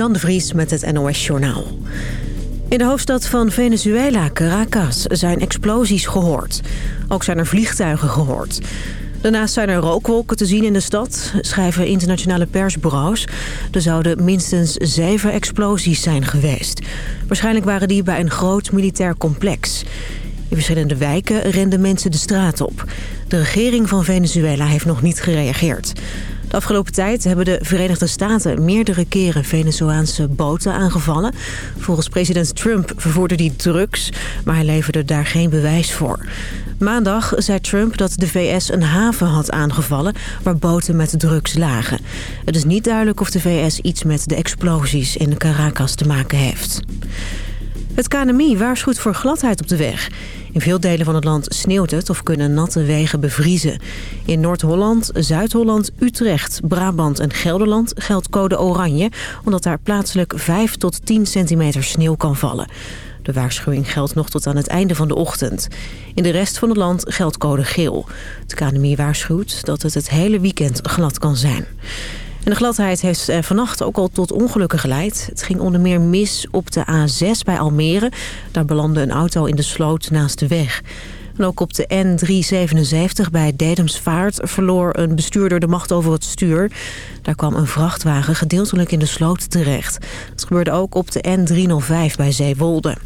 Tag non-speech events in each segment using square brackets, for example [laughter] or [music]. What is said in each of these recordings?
De Vries met het NOS Journaal. In de hoofdstad van Venezuela, Caracas, zijn explosies gehoord. Ook zijn er vliegtuigen gehoord. Daarnaast zijn er rookwolken te zien in de stad, schrijven internationale persbureaus. Er zouden minstens zeven explosies zijn geweest. Waarschijnlijk waren die bij een groot militair complex. In verschillende wijken renden mensen de straat op. De regering van Venezuela heeft nog niet gereageerd. De afgelopen tijd hebben de Verenigde Staten meerdere keren Venezolaanse boten aangevallen. Volgens president Trump vervoerde hij drugs, maar hij leverde daar geen bewijs voor. Maandag zei Trump dat de VS een haven had aangevallen waar boten met drugs lagen. Het is niet duidelijk of de VS iets met de explosies in Caracas te maken heeft. Het KNMI waarschuwt voor gladheid op de weg. In veel delen van het land sneeuwt het of kunnen natte wegen bevriezen. In Noord-Holland, Zuid-Holland, Utrecht, Brabant en Gelderland geldt code oranje... omdat daar plaatselijk 5 tot 10 centimeter sneeuw kan vallen. De waarschuwing geldt nog tot aan het einde van de ochtend. In de rest van het land geldt code geel. Het KNMI waarschuwt dat het het hele weekend glad kan zijn. En de gladheid heeft eh, vannacht ook al tot ongelukken geleid. Het ging onder meer mis op de A6 bij Almere. Daar belandde een auto in de sloot naast de weg. En ook op de N377 bij Dedemsvaart verloor een bestuurder de macht over het stuur. Daar kwam een vrachtwagen gedeeltelijk in de sloot terecht. Het gebeurde ook op de N305 bij Zeewolde.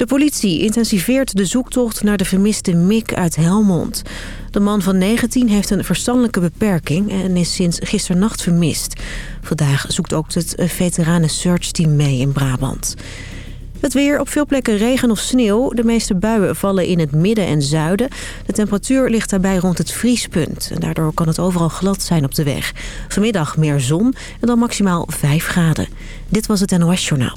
De politie intensiveert de zoektocht naar de vermiste Mick uit Helmond. De man van 19 heeft een verstandelijke beperking en is sinds gisternacht vermist. Vandaag zoekt ook het veteranen searchteam mee in Brabant. Het weer, op veel plekken regen of sneeuw. De meeste buien vallen in het midden en zuiden. De temperatuur ligt daarbij rond het vriespunt. En daardoor kan het overal glad zijn op de weg. Vanmiddag meer zon en dan maximaal 5 graden. Dit was het NOS Journaal.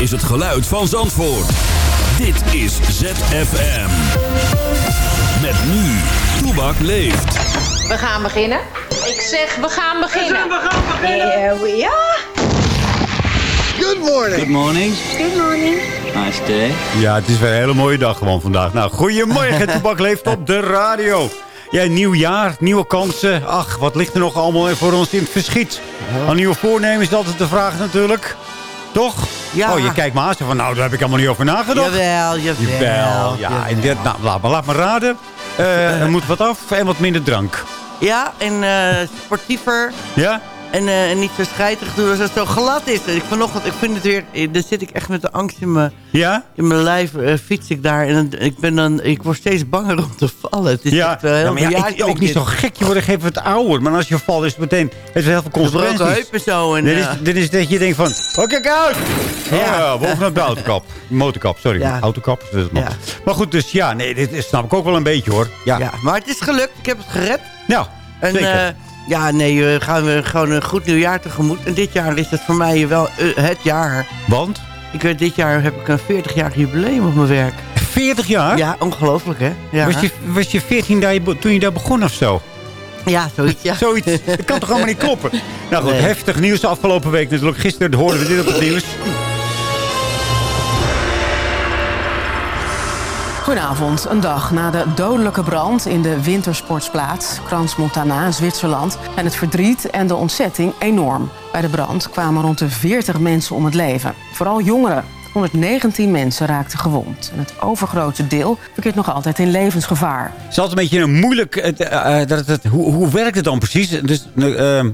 Is het geluid van Zandvoort. Dit is ZFM. Met nu, Toebak leeft. We gaan beginnen. Ik zeg, we gaan beginnen. We gaan beginnen. Here we are. Good morning. Good morning. Good morning. Nice day. Ja, het is weer een hele mooie dag gewoon vandaag. Nou, goedemorgen, [laughs] Toebak leeft op de radio. Ja, nieuw jaar, nieuwe kansen. Ach, wat ligt er nog allemaal voor ons in het verschiet? Een nieuwe voornemen is altijd de vraag natuurlijk. Toch? Ja. Oh, je kijkt me aan zo van, nou, daar heb ik allemaal niet over nagedacht. Jawel, jawel. Jawel, ja. En dit, nou, laat, maar, laat me raden. Eh, er moet wat af en wat minder drank. Ja, en eh, sportiever. Ja? En, eh, en niet zo schijtig doen als het zo glad is. Ik, vanochtend, ik vind het weer... eh, Dan zit ik echt met de angst in mijn, Ja? in mijn lijf. eh, fiets ik daar. En dan- ik, ben dan, ik word steeds banger om te vallen. Het is Ja, echt wel heel ja, maar ja, ja, ik, ook niet zo gek. Je wordt gegeven moment ouder. Maar als je valt is het meteen het heel veel Gebroken consequenties. heupen zo. En, Dit is, eh, dit is dat je denkt van, oh kijk uit! Ja, Ja. bovenop de autokap. Motorkap, sorry. Ja. Autokap. Dus. Ja. Maar goed, dus ja, nee, dit is- snap ik ook wel een beetje hoor. Ja, ja, maar het is gelukt. Ik heb het gered. nou, En, zeker. eh, ja, nee, we gaan we gewoon een goed nieuwjaar tegemoet. En dit jaar is het voor mij wel eh, het jaar. Want? Ik weet, dit jaar heb ik een 40-jarig jubileum op mijn werk. 40 jaar? Ja, ongelooflijk hè? Ja, Was, je, was je 14 daar toen je daar begon of zo? ja zoiets. Ja. [laughs] Zoiets. Dat kan toch allemaal niet kloppen? Nou goed, Nee. heftig nieuws de afgelopen week natuurlijk. Gisteren hoorden we dit op het nieuws. Goedenavond, een dag na de dodelijke brand in de wintersportsplaats Crans-Montana, Zwitserland, en het verdriet en de ontzetting enorm. Bij de brand kwamen rond de 40 mensen om het leven, vooral jongeren. 119 mensen raakten gewond en het overgrote deel verkeert nog altijd in levensgevaar. Het is altijd een beetje een moeilijk... het, eh, eh, dat, hoe, hoe werkt het dan precies? Dus, eh,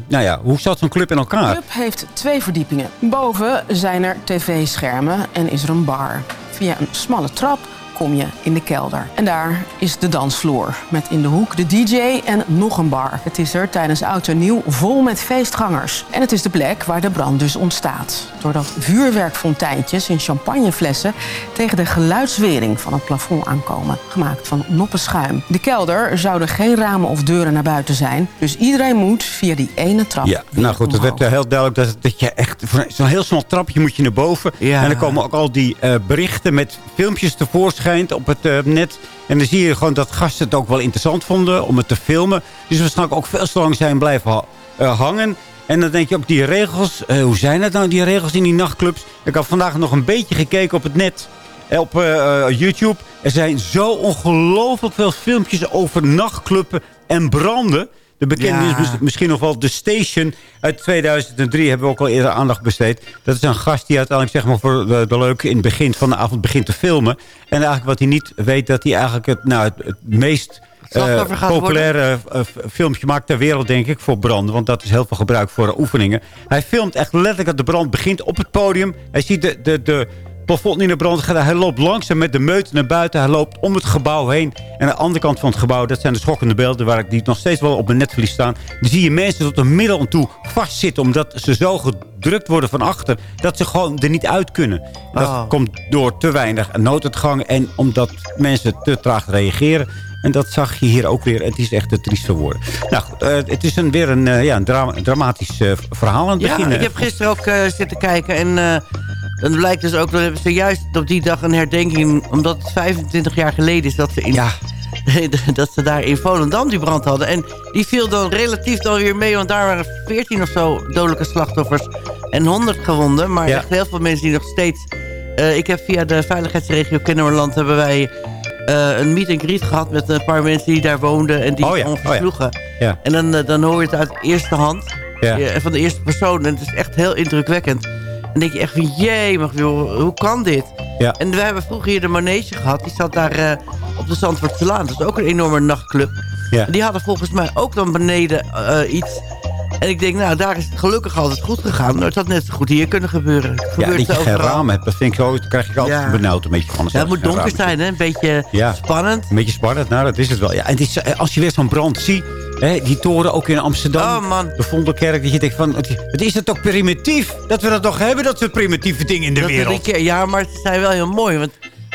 nou ja, hoe zat zo'n club in De elkaar? club heeft twee verdiepingen. Boven zijn er tv-schermen en is er een bar. Via een smalle trap kom je in de kelder. En daar is de dansvloer. Met in de hoek de DJ en nog een bar. Het is er tijdens oud en nieuw vol met feestgangers. En het is de plek waar de brand dus ontstaat. Doordat vuurwerkfonteintjes in champagneflessen... tegen de geluidswering van het plafond aankomen. Gemaakt van noppenschuim. De kelder zouden geen ramen of deuren naar buiten zijn. Dus iedereen moet via die ene trap Ja, nou goed, het werd eh, heel duidelijk dat, dat je echt... voor Zo'n heel snel trapje moet je naar boven. Ja. En dan komen ook al die eh, berichten met filmpjes tevoorschijn op het eh, net. En dan zie je gewoon dat gasten het ook wel interessant vonden om het te filmen. Dus waarschijnlijk ook veel te lang zijn blijven eh, hangen. En dan denk je ook, die regels, eh, hoe zijn het nou, die regels in die nachtclubs? Ik had vandaag nog een beetje gekeken op het net, op YouTube. Er zijn zo ongelooflijk veel filmpjes over nachtclubben en branden. De bekende Ja. is mis- misschien nog wel The Station uit 2003. Hebben we ook al eerder aandacht besteed. Dat is een gast die uiteindelijk zeg maar, voor de, de leuke in het begin van de avond begint te filmen. En eigenlijk wat hij niet weet, dat hij eigenlijk het, nou, het, het meest eh, populaire eh, filmpje maakt ter wereld, denk ik, voor branden. Want dat is heel veel gebruik voor oefeningen. Hij filmt echt letterlijk dat de brand begint op het podium. Hij ziet de, de, de plafond in de brand gaan. Hij loopt langzaam met de meute naar buiten. Hij loopt om het gebouw heen. En aan de andere kant van het gebouw, dat zijn de schokkende beelden... waar ik die nog steeds wel op mijn netvlies staan. Dan zie je mensen tot de middel aan toe vastzitten... omdat ze zo gedrukt worden van achter... dat ze gewoon er niet uit kunnen. Dat Oh. komt door te weinig nooduitgang... en omdat mensen te traag reageren... En dat zag je hier ook weer. Het is echt te triest voor woorden. Nou goed, eh, het is een, weer een, eh, ja, een dra- dramatisch eh, verhaal aan het Ja, begin. ik heb gisteren ook zitten kijken en dan blijkt dus ook... dat hebben ze juist op die dag een herdenking... omdat het 25 jaar geleden is dat ze, in, Ja, [laughs] dat ze daar in Volendam die brand hadden. En die viel dan relatief dan weer mee... want daar waren 14 of zo dodelijke slachtoffers en 100 gewonden. Maar Ja. echt heel veel mensen die nog steeds... eh, ik heb via de veiligheidsregio Kennemerland... hebben wij eh, een meet and greet gehad met een paar mensen die daar woonden... en die Oh ja, oh ja. versloegen. ja, En dan, eh, dan hoor je het uit eerste hand. van de eerste persoon. En het is echt heel indrukwekkend. En dan denk je echt van, jee, joh, hoe kan dit? Ja. En we hebben vroeger hier de Manege gehad. Die zat daar eh, op de Zandvoortse Laan. Dat is ook een enorme nachtclub. Ja. En die hadden volgens mij ook dan beneden eh, iets. En ik denk, nou, daar is het gelukkig altijd goed gegaan. Nou, het had net zo goed hier kunnen gebeuren. Het Ja, dat je geen raam hebt. Dat vind ik zo, krijg ik altijd Ja. benauwd een beetje van. Ja, het moet donker zijn, hè? Een beetje Ja. spannend. Een beetje spannend, nou dat is het wel. Ja, en het is, eh, als je weer zo'n brand ziet, hè, die toren ook in Amsterdam, Oh, man. de Vondelkerk, dat je denkt van, het is het toch primitief? Dat we dat toch hebben, dat soort primitieve dingen in de Dat er wereld. ja, maar ze zijn wel heel mooi. Want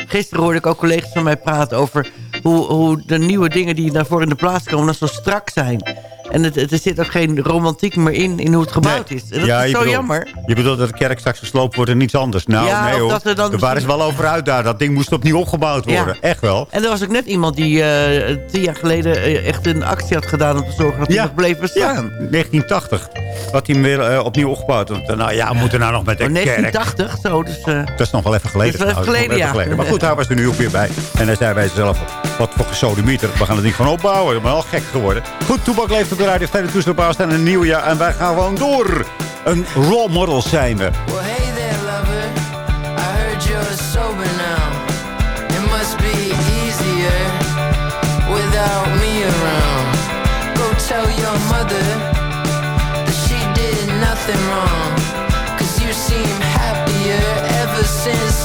gisteren hoorde ik ook collega's van mij praten over... hoe, hoe de nieuwe dingen die daarvoor in de plaats komen... dan zo strak zijn. En het, het- er zit ook geen romantiek meer in, in hoe het gebouwd Nee. is. En dat Ja, is zo bedoelt- jammer. Je bedoelt dat de kerk straks gesloopt wordt en niets anders. Nou, Ja, nee hoor. dat er dan waren ze wel over uit daar. Dat ding moest opnieuw opgebouwd Ja. worden. Echt wel. En er was ook net iemand die eh, tien jaar geleden eh, echt een actie had gedaan... om te zorgen dat hij Ja. nog bleef Ja, bestaan. 1980. Wat hij hem weer eh, opnieuw opgebouwd. Want, nou ja, we moeten nou nog met de Oh, kerk. 1980, zo. Dus, eh, Dat is nog wel even geleden. Dat is wel even trouwens. Nog geleden, ja. Maar goed, hij was er nu ook weer bij. En hij zei bij zichzelf, wat voor gesodemieter. We gaan het ding gewoon opbouwen. Ik ben wel gek geworden. Goed, Toebak leeft op de radio. Fijne toestel staan een nieuw jaar. En wij gaan gewoon door. Een role model zijn we. Well, hey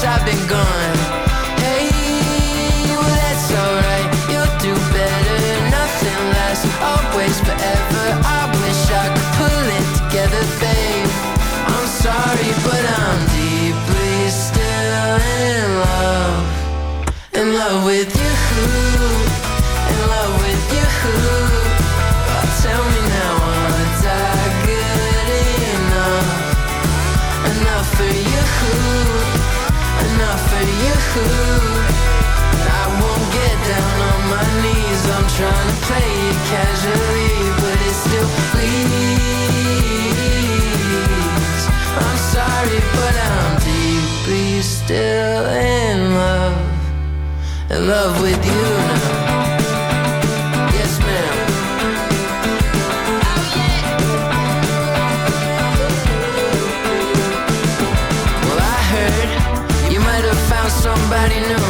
I've been gone. In love with you now. Yes, ma'am. Oh, yeah. Well, I heard you might have found somebody new.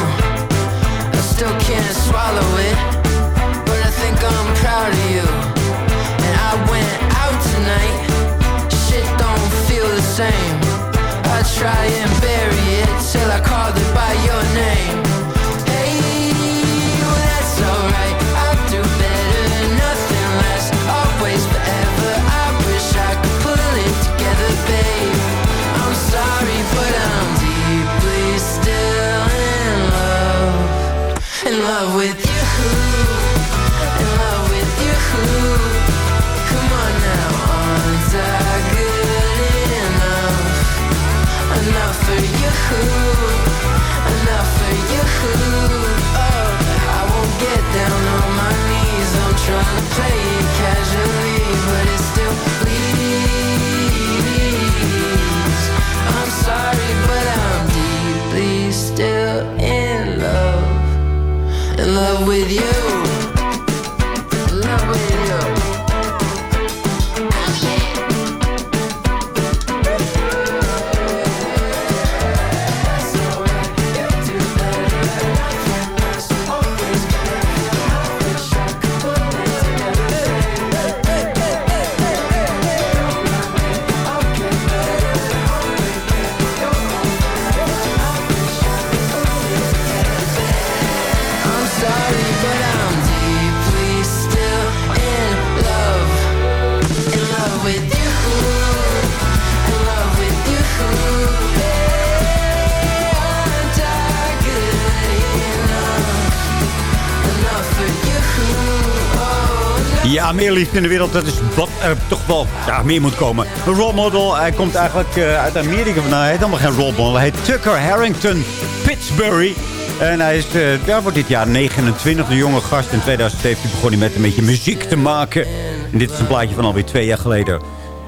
Meer liefde in de wereld, dat is wat er toch wel ja, meer moet komen. Een role model, hij komt eigenlijk eh, uit Amerika. Nou, hij heet helemaal geen role model. Hij heet Tucker Harrington Pittsburgh. En hij is, eh, daar wordt dit jaar 29, de jonge gast. In 2017 begon hij met een beetje muziek te maken. En dit is een plaatje van alweer twee jaar geleden.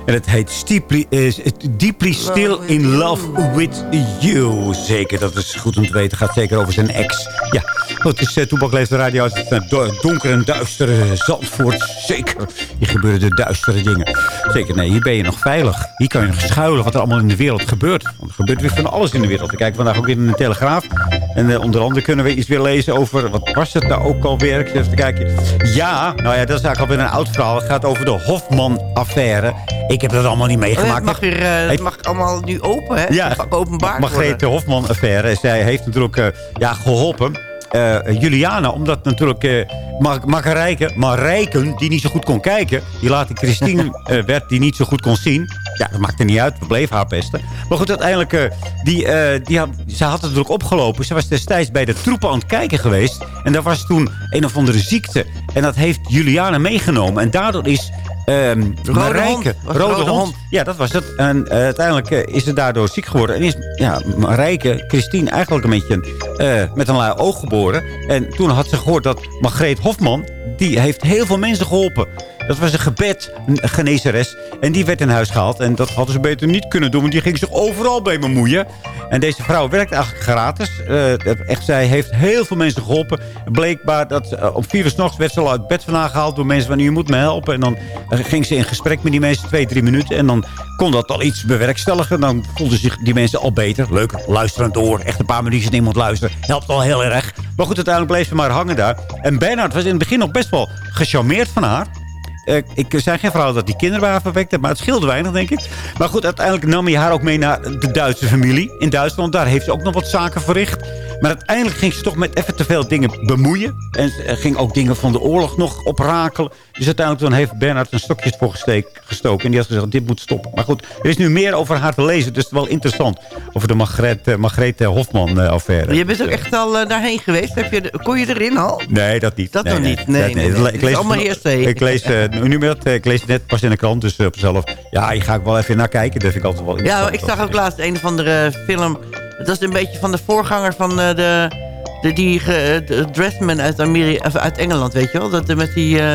En het heet Deeply, eh, Deeply Still in Love with You. Zeker, dat is goed om te weten. gaat zeker over zijn ex. Ja, het is uh, Toepak Leeft de Radio. Het een do- donker en duistere Zandvoort. Zeker, hier gebeuren de duistere dingen. Zeker, nee, hier ben je nog veilig. Hier kan je nog schuilen wat er allemaal in de wereld gebeurt. Want er gebeurt weer van alles in de wereld. We kijken vandaag ook in de Telegraaf. En eh, onder andere kunnen we iets weer lezen over... Wat was het nou ook alweer? Ik even kijken. Ja, nou ja, dat is eigenlijk alweer een oud verhaal. Het gaat over de Hofman-affaire. Ik heb dat allemaal niet Oh, meegemaakt. het mag, weer, eh, het mag allemaal nu open, hè? Ja, openbaar Margrethe worden. Hofman-affaire. Zij heeft natuurlijk eh, ja, geholpen. Eh, Juliana, omdat natuurlijk uh, Marijke, Marijken, die niet zo goed kon kijken... die later Christine [laughs] eh, werd, die niet zo goed kon zien. Ja, dat maakte niet uit. We bleven haar pesten. Maar goed, uiteindelijk, eh, die, eh, die had, ze had het natuurlijk opgelopen. Ze was destijds bij de troepen aan het kijken geweest. En daar was toen een of andere ziekte. En dat heeft Juliana meegenomen. En daardoor is... ehm Rode Marijke, hond. Rode, rode hond. hond. Ja, dat was het. En eh, uiteindelijk eh, is ze daardoor ziek geworden. En is ja, Marijke, Christine, eigenlijk een beetje eh, met een lui oog geboren. En toen had ze gehoord dat Margreet Hofman... die heeft heel veel mensen geholpen. Dat was een gebed, genezeres. En die werd in huis gehaald. En dat hadden ze beter niet kunnen doen. Want die ging zich overal bij bemoeien. En deze vrouw werkt eigenlijk gratis. Eh, echt, zij heeft heel veel mensen geholpen. Bleekbaar dat eh, om vier uur 's nachts werd ze al uit bed vandaan gehaald door mensen van je moet me helpen. En dan eh, ging ze in gesprek met die mensen twee, drie minuten. En dan kon dat al iets bewerkstelligen. Dan voelden zich die mensen al beter. Leuk, luisterend door. Echt een paar minuutjes naar iemand luisteren. Helpt al heel erg. Maar goed, uiteindelijk bleef ze maar hangen daar. En Bernard was in het begin nog best wel gecharmeerd van haar. Eh, ik zei geen vrouw dat die kinderen waren verwekt. Maar het scheelde weinig, denk ik. Maar goed, uiteindelijk nam hij haar ook mee naar de Duitse familie in Duitsland. Daar heeft ze ook nog wat zaken verricht. Maar uiteindelijk ging ze toch met even te veel dingen bemoeien. En eh, ging ook dingen van de oorlog nog oprakelen. Dus uiteindelijk toen heeft Bernard een stokje voor gesteek- gestoken. En die had gezegd, dit moet stoppen. Maar goed, er is nu meer over haar te lezen. Dus het is wel interessant. Over de Margrethe, Margrethe Hofman-affaire. Je bent ook echt al eh, daarheen geweest. Heb je, kon je erin al? Nee, dat niet. Dat nee, nog nee. niet. Nee, Dat- nee, nee. Ik lees allemaal heersee. Ik lees, eh, nu meer eh, ik lees net pas in de krant, dus eh, op mezelf. Ja, hier ga ik wel even naar kijken. Dat vind ik altijd wel Ja, ik zag ook laatst een of andere film. Het was een beetje van de voorganger van eh, de, de, die ge- de Dressman uit, Amerika, uit Engeland, weet je wel? Dat, eh, met die... eh,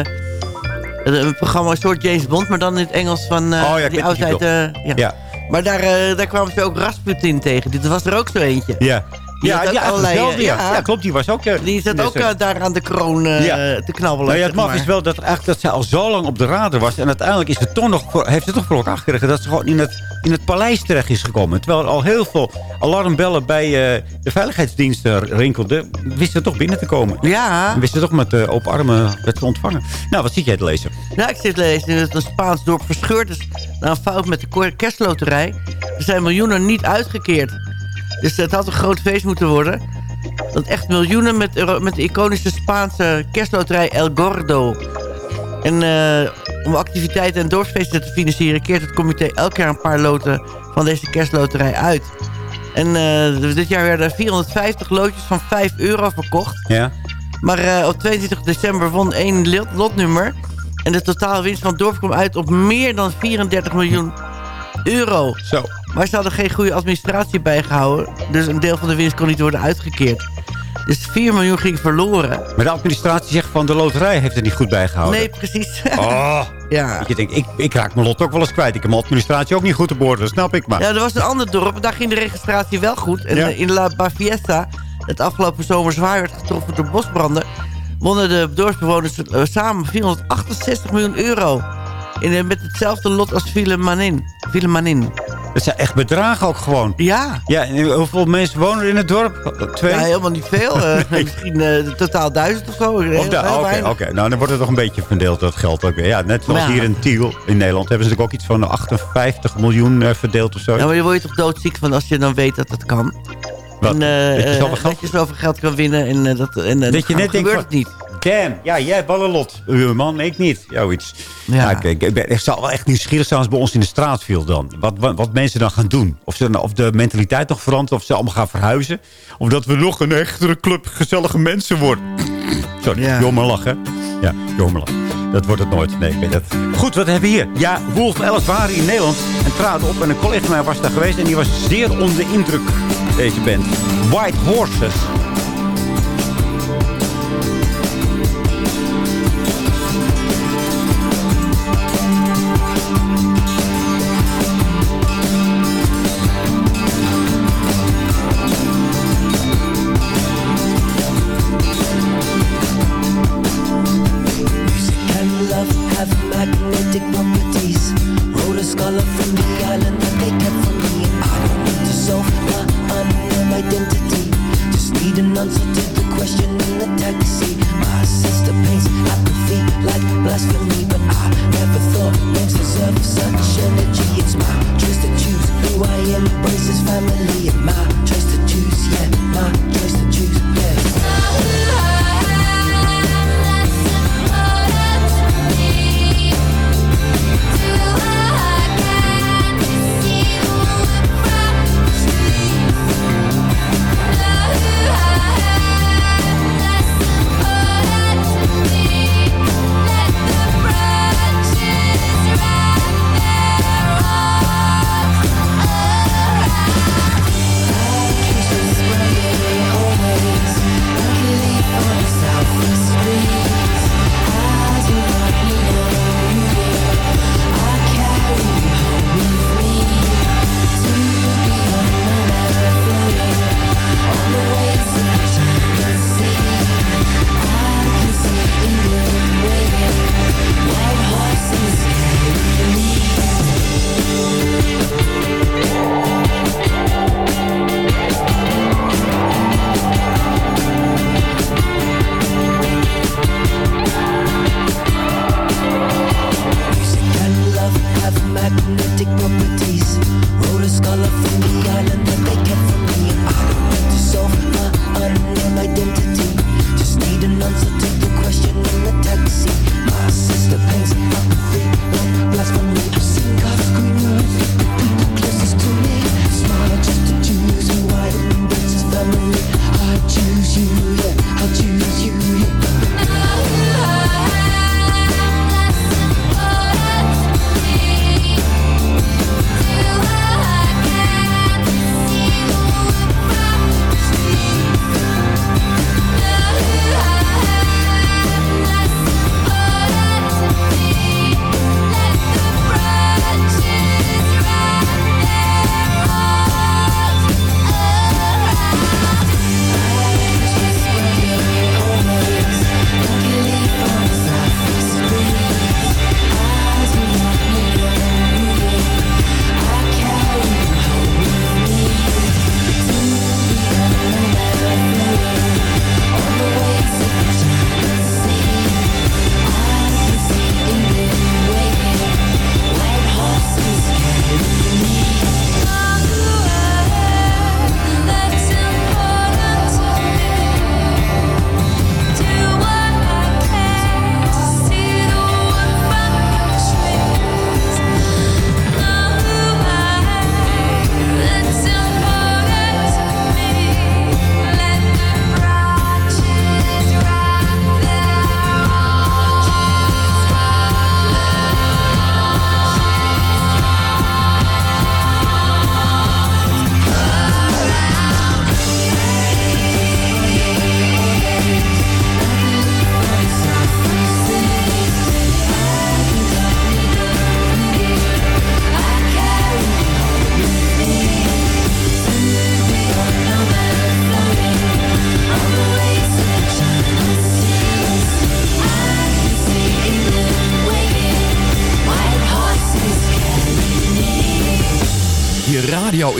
een programma, een soort James Bond, maar dan in het Engels van eh, Oh ja, die oudheid. eh, ja. Ja, Maar daar, eh, daar kwamen ze ook Rasputin tegen. Dit was er ook zo eentje. ja. Die Ja, ja, allerlei, ja. ja. ja, klopt. Die was ook... eh, Die zat dus, ook eh, eh, daar aan de kroon eh, Ja. te knabbelen. Nou ja, het maf maar. is wel dat, eigenlijk, dat zij al zo lang op de radar was. En uiteindelijk is het toch nog voor, heeft ze toch voor elkaar gekregen... dat ze gewoon in het, in het paleis terecht is gekomen. Terwijl er al heel veel alarmbellen bij eh, de veiligheidsdiensten rinkelden... wisten ze toch binnen te komen. Ja, En wisten ze toch met eh, open armen werd ze ontvangen. Nou, wat zit jij te lezen? ja, ik zit lezen dat een Spaans dorp verscheurd is... na een fout met de kerstloterij. Er zijn miljoenen niet uitgekeerd. Dus het had een groot feest moeten worden. Dat echt miljoenen met, met de iconische Spaanse kerstloterij El Gordo. En eh, om activiteiten en dorpsfeesten te financieren... keert het comité elk jaar een paar loten van deze kerstloterij uit. En eh, dus dit jaar werden 450 loodjes van 5 euro verkocht. Ja? Maar eh, op 22 december won één lot- lotnummer. En de totale winst van het dorp kwam uit op meer dan 34 miljoen euro. Zo. Maar ze hadden geen goede administratie bijgehouden. Dus een deel van de winst kon niet worden uitgekeerd. Dus 4 miljoen ging verloren. Maar de administratie zegt van de loterij heeft het niet goed bijgehouden. Nee, precies. Oh, [laughs] ja. je denkt, ik, ik raak mijn lot ook wel eens kwijt. Ik heb mijn administratie ook niet goed orde, dat snap ik maar. ja, er was een ander dorp. Daar ging de registratie wel goed. En Ja. eh, in La Baviesta, het afgelopen zomer zwaar werd getroffen door bosbranden... wonnen de dorpsbewoners eh, samen 468 miljoen euro. In, eh, met hetzelfde lot als Filemanin. Filemanin. Dat zijn echt bedragen ook gewoon. Ja. Ja, en hoeveel mensen wonen er in het dorp? Twee? Ja, helemaal niet veel. [laughs] Eh, misschien eh, totaal duizend of zo. Oké, oké. nou dan wordt het toch een beetje verdeeld, dat geld ook weer. Ja, net zoals hier in Tiel in Nederland hebben ze natuurlijk ook iets van 58 miljoen eh, verdeeld of zo. Ja, maar je wordt je toch doodziek van als je dan weet dat het kan. Wat? En, eh, Dat je zoveel geld- dat je zoveel geld kan winnen. En, dat, en, Dat je dan net denkt gebeurt van, het niet. Damn, ja, jij hebt wel een lot. Uh, man, ik niet. Zoiets. Ja. Ja. ik, ik, ben, ik zou wel echt nieuwsgierig zijn als bij ons in de straat viel dan. Wat, wat, wat mensen dan gaan doen. Of, ze, of de mentaliteit nog verandert. Of ze allemaal gaan verhuizen. Of dat we nog een echtere club gezellige mensen worden. Sorry, Ja. maar lachen. Ja, maar lachen. Dat wordt het nooit. Nee, ik weet het. Goed, wat hebben we hier? Ja, Wolf Alice waren in Nederland en traden op. En een collega van mij was daar geweest. En die was zeer onder de indruk, deze band. White Horses. Need an answer to the question in the taxi. My sister paints apathy like blasphemy, but I never thought names deserve such energy. It's my choice to choose who I embrace as family. And my choice to choose, yeah, my choice to choose, yeah.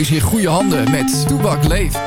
Is in goede handen met Toebak Leeft.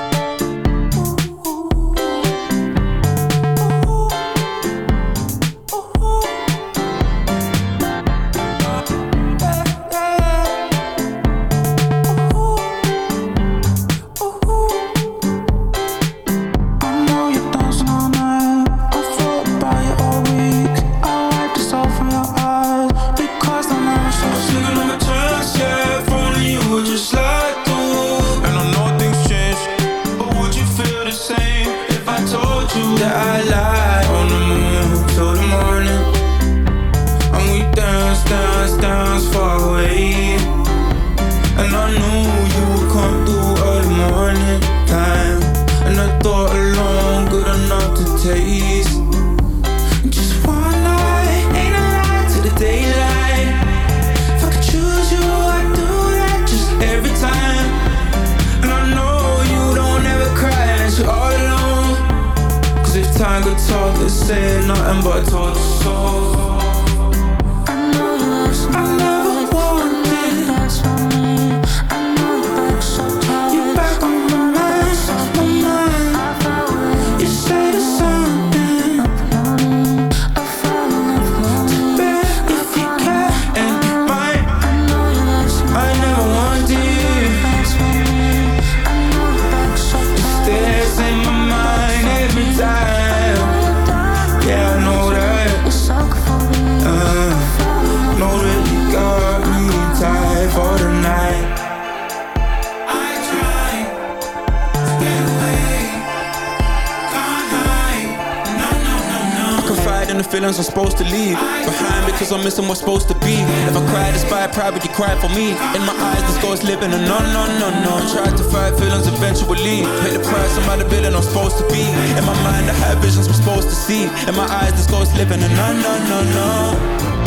Despite pride, would you cry for me? In my eyes, this ghost living a no, no, no, no. Tried to fight feelings eventually. Pay the price, I'm out of building I'm supposed to be. In my mind, I have visions I'm supposed to see. In my eyes, this ghost living a no, no, no, no.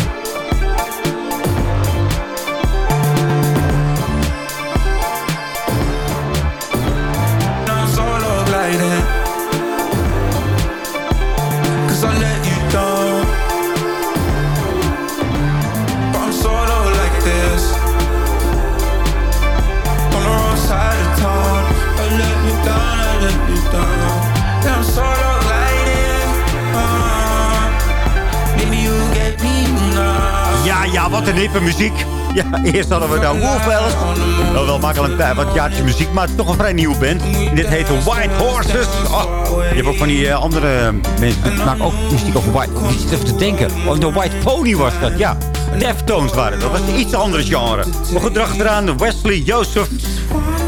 Hippe muziek. Ja, eerst hadden we de Wolfbells. Nou, wel makkelijk een wat jaartje muziek, maar toch een vrij nieuwe band. Dit heet White Horses. Oh, je hebt ook van die eh, andere mensen die maken ook muziek over White... Ik zit even te denken. Oh, de White Pony was dat, ja. Deftones waren dat. Dat was een iets andere genre. Maar goed, erachteraan Wesley Joseph.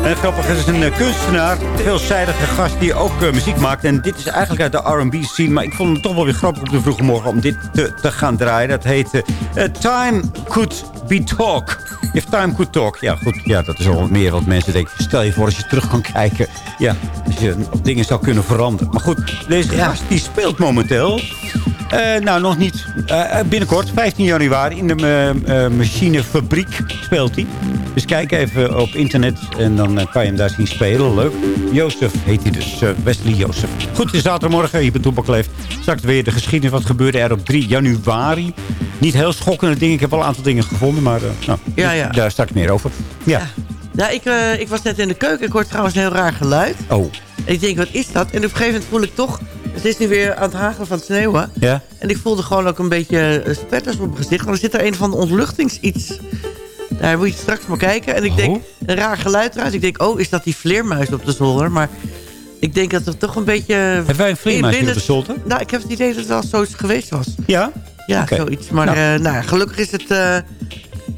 En grappig, is een eh, kunstenaar, veelzijdige gast die ook eh, muziek maakt. En dit is eigenlijk uit de R&B scene. Maar ik vond het toch wel weer grappig op de vroege morgen om dit te, te gaan draaien. Dat heet eh, eh, Time Could Be Talk. If Time Could Talk. Ja, goed. Ja, dat is al wat meer wat mensen denken. Stel je voor als je terug kan kijken. Ja, als je dingen zou kunnen veranderen. Maar goed, deze gast die speelt momenteel. Eh, nou, nog niet. Eh, eh, binnenkort, 15 januari, in de machinefabriek speelt hij. Dus kijk even op internet en dan kan je hem daar zien spelen. Leuk. Jozef heet hij dus. Wesley Jozef. Goed, het is zaterdagmorgen. Je bent Toepakleef. Straks weer de geschiedenis. Wat gebeurde er op 3 januari? Niet heel schokkende dingen. Ik heb wel een aantal dingen gevonden. Maar nou, Ja, ja. daar straks meer over. Ja. Ja, ik, eh, ik was net in de keuken. Ik hoorde trouwens een heel raar geluid. Oh. En ik denk, wat is dat? En op een gegeven moment voel ik toch... Het is nu weer aan het hagelen van het sneeuwen. Ja. En ik voelde gewoon ook een beetje eh, spetters op mijn gezicht. Want er zit er een van de ontluchtingsiets. Daar moet je straks maar kijken. En ik denk, een raar geluid trouwens. Ik denk, oh, is dat die vleermuis op de zolder? Maar ik denk dat er toch een beetje... Hebben wij een vleermuis in hier op de zolder? Nou, ik heb het idee dat het wel zoiets geweest was. Ja? Ja, Oké. zoiets. Maar Nou. nou. nou, gelukkig is het... eh,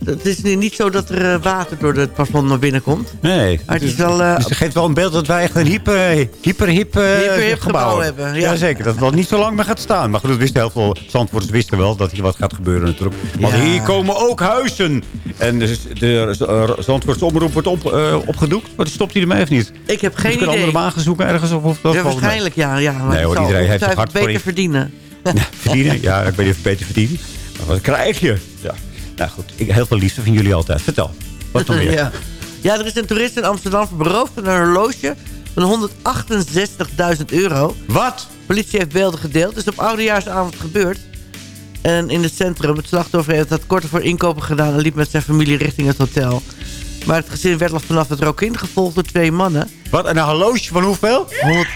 het is nu niet zo dat er eh, water door het plafond naar binnen komt. Nee. Maar het is wel... eh, Dus het geeft wel een beeld dat wij echt een hyper, hyper, hip, eh, Hyper-hip gebouw, gebouw hebben, ja. Jazeker, dat het wel niet zo lang meer gaat staan. Maar goed, dat wisten heel veel Zandvoorters wisten wel dat hier wat gaat gebeuren natuurlijk. Want Ja. hier komen ook huizen. En de, de, Zandvoortse omroep wordt op, eh, opgedoekt. Maar stopt hij ermee of niet? Ik heb geen Moet ik een idee. andere baan zoeken ergens? Of, of dat Ja, waarschijnlijk ja. ja maar Nee hoor, iedereen heeft het hard voor beter verdienen. [laughs] Verdienen? Ja, ik weet niet of beter verdient. Maar wat krijg je? Ja. Nou goed, ik, heel veel liefde van jullie altijd. Vertel. Wat dan [laughs] weer? ja. ja, er is een toerist in Amsterdam beroofd van een horloge van 168.000 euro. Wat? politie heeft beelden gedeeld. Het is op oudejaarsavond gebeurd. En in het centrum, het slachtoffer heeft dat korter voor inkopen gedaan... en liep met zijn familie richting het hotel. Maar het gezin werd al vanaf het rook gevolgd door twee mannen. Wat, een horloge van hoeveel? 100,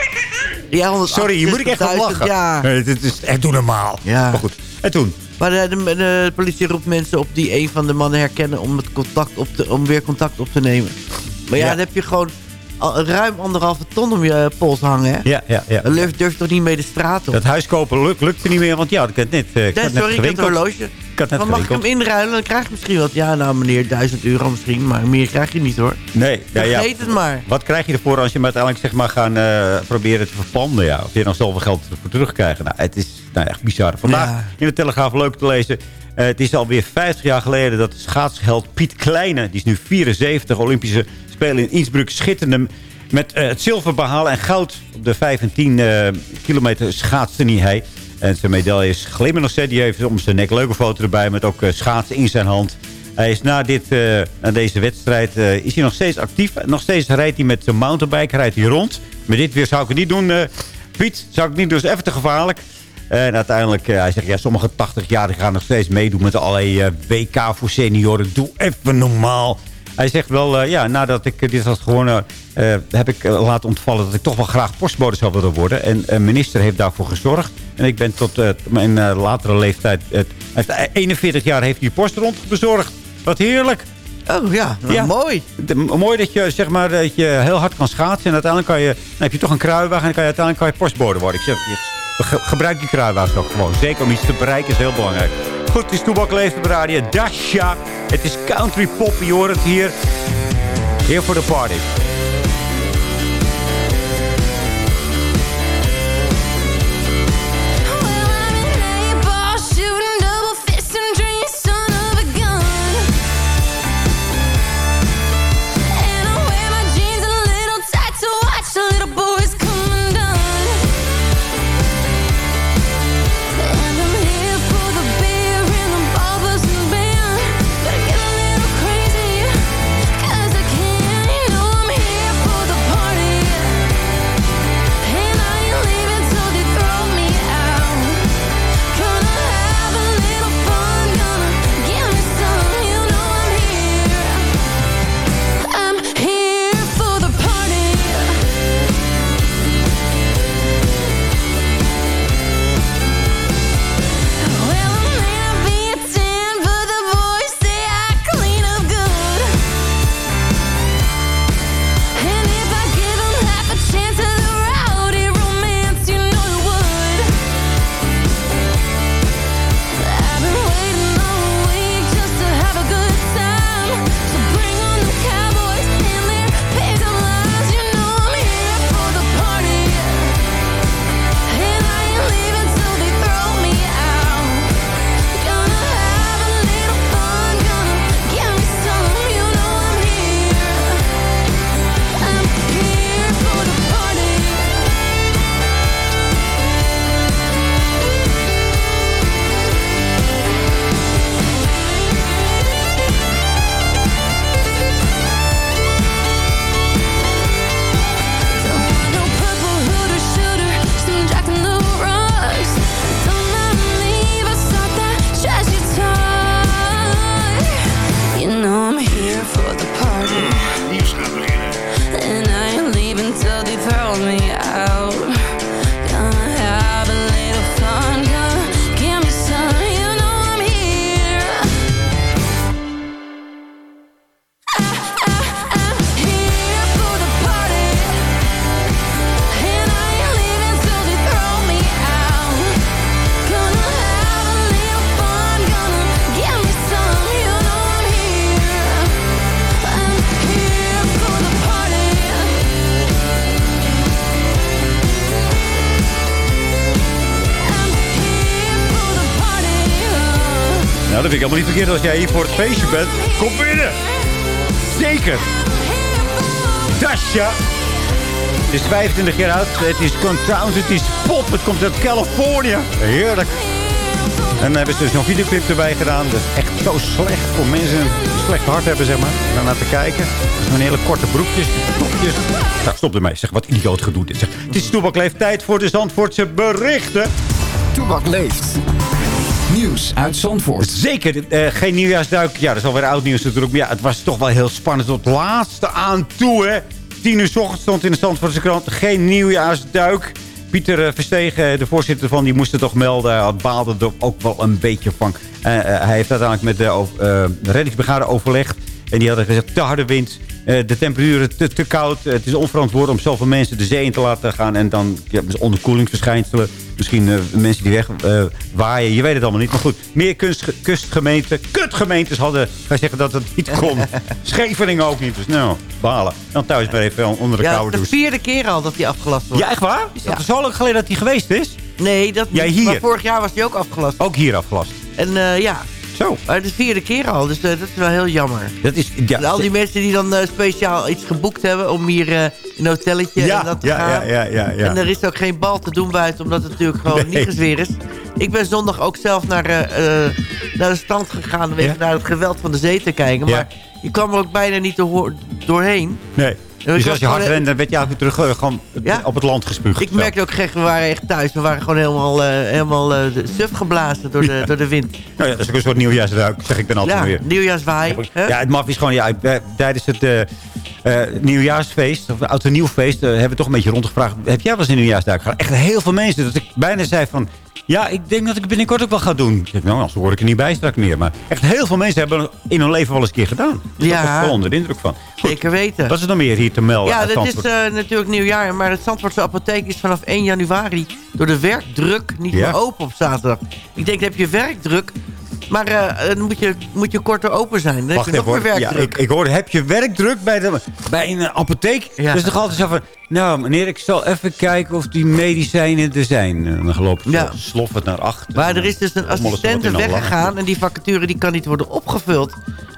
ja, 168.000, Sorry, hier moet ik echt om lachen. Ja. Nee, dit is echt doe normaal. Ja. Maar goed. En toen? Maar de, de, de politie roept mensen op die een van de mannen herkennen... om, het contact op te, om weer contact op te nemen. Maar ja, Ja. dan heb je gewoon ruim anderhalve ton om je eh, pols hangen. Hè? Ja, ja, ja. Dan durf, durf je toch niet mee de straat op. Dat huis kopen lukt, lukte niet meer, want ja, ik had net, eh, ik Nee, had net sorry, ik heb het gewinkeld. horloge. Ik mag ik hem inruilen, dan krijg je misschien wat. Ja, nou meneer, 1000 euro misschien, maar meer krijg je niet hoor. Nee, ja, ja. Vergeet het maar. Wat krijg je ervoor als je hem uiteindelijk zeg maar, gaan eh, proberen te verpanden? Ja? Of je dan zoveel geld ervoor terugkrijgt? Nou, het is nou, echt bizar. Vandaag Ja. in de Telegraaf leuk te lezen. Eh, het is alweer 50 jaar geleden dat de schaatsheld Piet Kleine... die is nu 74, Olympische Spelen in Innsbruck... schitterende met eh, het zilver behalen en goud op de 5 en 10 eh, kilometer schaatste niet hij. En zijn medailles glimmen nog steeds. Die heeft om zijn nek leuke foto erbij met ook schaatsen in zijn hand. Hij is na, dit, na deze wedstrijd is hij nog steeds actief. Nog steeds rijdt hij met zijn mountainbike rijdt hij rond. Maar dit weer zou ik het niet doen. Piet, zou ik niet doen. is even te gevaarlijk. En uiteindelijk, eh, hij zegt, ja, sommige 80-jarigen gaan nog steeds meedoen met allerlei eh, WK voor senioren. Doe even normaal. Hij zegt wel, eh, ja, nadat ik dit had gewonnen, heb ik laten ontvallen dat ik toch wel graag postbode zou willen worden. En een minister heeft daarvoor gezorgd. En ik ben tot mijn latere leeftijd, het, hij heeft 41 jaar heeft hij die post rond bezorgd. Wat heerlijk. Oh ja, nou, mooi. De- mooi dat je, zeg maar, dat je heel hard kan schaatsen. En uiteindelijk kan je, dan heb je toch een kruiwagen. En dan kan je uiteindelijk kan je postbode worden. Ik zeg, je- ge- gebruik die kruiwagen ook gewoon. Zeker om iets te bereiken is heel belangrijk. Goed, het is Toebak leeft op de radio. Dasha. Het is country pop. Je hoort het hier. Here for the party. Helemaal niet verkeerd als jij hier voor het feestje bent. Kom binnen. Zeker. Dasha. Het is 25 jaar oud. Het is country, het is pop. Het komt uit Californië. Heerlijk. En dan hebben ze dus nog videoclip erbij gedaan. Dat is echt zo slecht voor mensen een slecht hart hebben, zeg maar. Daar naar te kijken. Is een hele korte broekjes. Nou, stop ermee. Zeg, wat idioot gedoe dit. Zeg, het is Toebak Leeft tijd voor de Zandvoortse berichten. Toebak leeft. Nieuws. uit Zandvoort. Zeker, eh, geen nieuwjaarsduik. Ja, dat is alweer oud nieuws natuurlijk. Maar ja, het was toch wel heel spannend tot laatste aan toe, hè. Tien uur 's ochtends stond in de Zandvoortse krant geen nieuwjaarsduik. Pieter eh, Verstegen, de voorzitter van, die moest het toch melden. Hij baalde er ook wel een beetje van. Eh, eh, hij heeft uiteindelijk met de eh, reddingsbrigade overlegd. En die hadden gezegd, te harde wind, eh, de temperaturen te, te koud. Het is onverantwoord om zoveel mensen de zee in te laten gaan. En dan ja, dus onderkoelingsverschijnselen. Misschien eh, mensen die weg eh, waaien. Je weet het allemaal niet. Maar goed, meer kunst, kustgemeenten, kutgemeentes hadden gezegd dat het niet kon. [laughs] Scheveningen ook niet. Dus nou, balen. Dan thuis maar even onder de Ja, koude de douche. vierde keer al dat hij afgelast wordt. Ja, echt waar? Is dat zo lang geleden dat hij geweest is? Nee, dat niet. Hier? Maar vorig jaar was hij ook afgelast. Ook hier afgelast. En eh, ja. Zo. Maar de vierde keer al, dus eh, dat is wel heel jammer. Dat is, ja, al die mensen die dan eh, speciaal iets geboekt hebben om hier eh, in een hotelletje Ja, en dat te ja, gaan. ja, ja, ja, ja. En er is ook geen bal te doen buiten, omdat het natuurlijk gewoon Nee. niet gezweer is. Ik ben zondag ook zelf naar, eh, eh, naar de strand gegaan, om even naar het geweld van de zee te kijken. Maar je kwam er ook bijna niet door, doorheen. Nee. Dus was als je hard rent, dan werd je eigenlijk terug eh, gewoon Ja. op het land gespuugd. Ik merkte ook gek, we waren echt thuis. We waren gewoon helemaal, eh, helemaal eh, suf geblazen door de, door de wind. Nou ja, dat is ook een soort nieuwjaarsduik, zeg ik dan altijd Ja, weer. nieuwjaarswaai. Ja, het maf is gewoon, ja, eh, tijdens het eh, eh, nieuwjaarsfeest, of oud en nieuwfeest, eh, hebben we toch een beetje rondgevraagd. Heb jij wel eens een nieuwjaarsduik gedaan? Echt heel veel mensen. Dat ik bijna zei van, ja, ik denk dat ik binnenkort ook wel ga doen. Ik zeg, nou, anders hoor ik er niet bij straks meer. Maar echt heel veel mensen hebben het in hun leven wel eens een keer gedaan. Dus Ja. Daar ik wel onder de indruk van. Zeker weten. Wat is er nog meer hier te melden? Ja, dat is eh, natuurlijk nieuwjaar. Maar het Zandvoortse apotheek is vanaf 1 januari door de werkdruk niet Ja. meer open op zaterdag. Ik denk, heb je werkdruk. Maar eh, dan moet je, moet je korter open zijn. Dan Wacht heb je nog hoor. meer Ja, werkdruk. ik, ik hoorde, heb je werkdruk bij, de, bij een eh, apotheek? Ja. Dus toch altijd zo van, nou meneer, ik zal even kijken of die medicijnen er zijn. En dan geloof ik Ja. ja. sloffend naar achter. Maar er is dus een assistente weggegaan. En die vacature die kan niet worden opgevuld.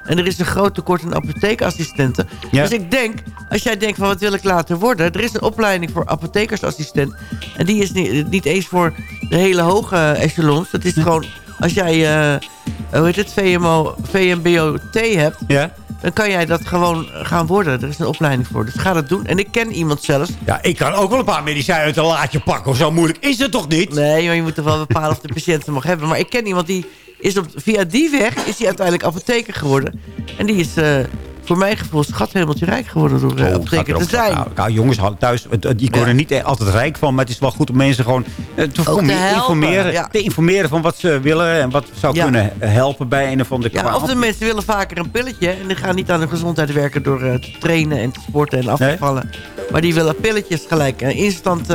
En er is een groot tekort aan apotheekassistenten. Ja. Dus ik denk, als jij denkt van wat wil ik laten worden. Er is een opleiding voor apothekersassistent. En die is niet, niet eens voor de hele hoge echelons. Dat is gewoon, als jij, eh, hoe heet het, VMO, VMBO-T hebt. Ja? Dan kan jij dat gewoon gaan worden. Er is een opleiding voor. Dus ga dat doen. En ik ken iemand zelfs. Ja, ik kan ook wel een paar medicijnen uit een laadje pakken. Of zo moeilijk is het toch niet? Nee, maar je moet toch wel bepalen of de patiënt ze mag hebben. Maar ik ken iemand die is op, via die weg is hij uiteindelijk apotheker geworden. En die is eh, voor mijn gevoel schathemeltje rijk geworden door eh, Oh, apotheker te zijn. Nou, nou, jongens, thuis, het- het- die worden er niet altijd rijk van. Maar het is wel goed om mensen gewoon eh, te, te informeren, ja. te informeren van wat ze willen. En wat zou Ja. kunnen helpen bij een of andere Ja, of de mensen willen vaker een pilletje. En die gaan niet aan hun gezondheid werken door eh, te trainen en te sporten en af te Nee? vallen. Maar die willen pilletjes gelijk. Een instant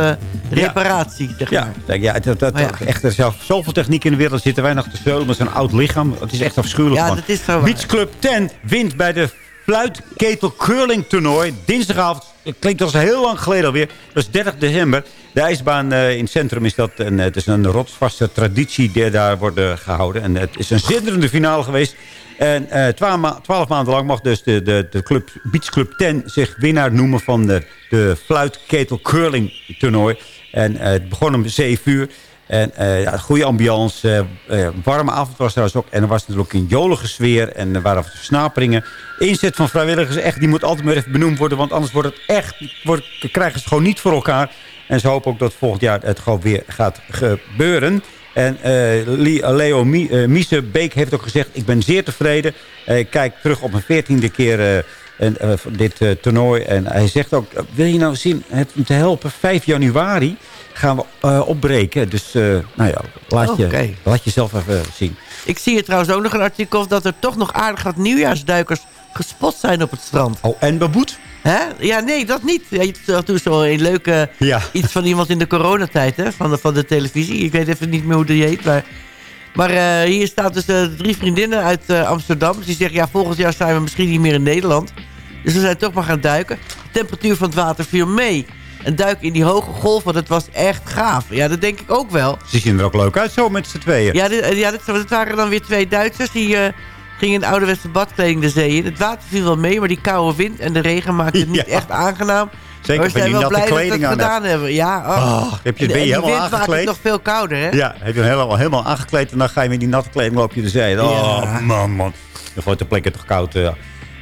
reparatie, zeg Ja, maar. kijk, ja, het, het, het- Maar ja. echt, er is zelf- zoveel techniek in de wereld. Zitten wij nog te zeulen met zo'n oud lichaam. Het is echt afschuwelijk, Ja, man. dat is zo. Beach Club 10 wint bij de fluitketel curling toernooi. Dinsdagavond, klinkt als heel lang geleden alweer. Dat is 30 december. De ijsbaan eh, in het centrum is dat. En, eh, het is een rotsvaste traditie die daar wordt eh, gehouden. En het is een zinderende finale geweest. En eh, twaalf, ma- twaalf maanden lang mag dus de, de, de club, Beach Club 10 zich winnaar noemen van de, de fluitketel curling toernooi. En het begon om 7 uur. En eh ja, goede ambiance. eh, warme avond was trouwens ook. En er was natuurlijk een jolige sfeer. En er waren versnaperingen. Inzet van vrijwilligers, echt, die moet altijd maar even benoemd worden. Want anders wordt het echt, wordt, krijgen ze het gewoon niet voor elkaar. En ze hopen ook dat volgend jaar het gewoon weer gaat gebeuren. En Leo Mi- eh, Miesebeek heeft ook gezegd... ik ben zeer tevreden. Ik kijk terug op mijn veertiende keer en, dit toernooi. En hij zegt ook... wil je nou zien het om te helpen? 5 januari gaan we eh, opbreken. Dus eh, nou ja, laat, je, laat jezelf even zien. Ik zie hier trouwens ook nog een artikel... dat er toch nog aardig wat nieuwjaarsduikers gespot zijn op het strand. Oh, en beboet? Hè? Ja, nee, dat niet. Ja, je toen zo een leuke... Ja. Iets van iemand in de coronatijd, hè? Van de, van de televisie. Ik weet even niet meer hoe die heet, maar... Maar eh, hier staat dus drie vriendinnen uit Amsterdam. Die zeggen, ja, volgend jaar zijn we misschien niet meer in Nederland. Dus we zijn toch maar gaan duiken. De temperatuur van het water viel mee. En duiken in die hoge golven, dat was echt gaaf. Ja, dat denk ik ook wel. Ze zien er ook leuk uit zo met z'n tweeën. Ja, dit, ja dit, dit waren dan weer twee Duitsers. Die eh, gingen in de ouderwetse badkleding de zee in. Het water viel wel mee, maar die koude wind en de regen maakten het [laughs] niet Ja. echt aangenaam. Zeker maar we zijn die wel natte blij dat we kleding het aan gedaan hebben. Ja, oh. Oh, heb je, En- ben je en helemaal wind maakt het aangekleed? nog veel kouder, hè? Ja, heb je helemaal, helemaal aangekleed en dan ga je met die natte kleding loop je de zee. Oh, Ja. man, man. Dan wordt de plekken toch koud. eh.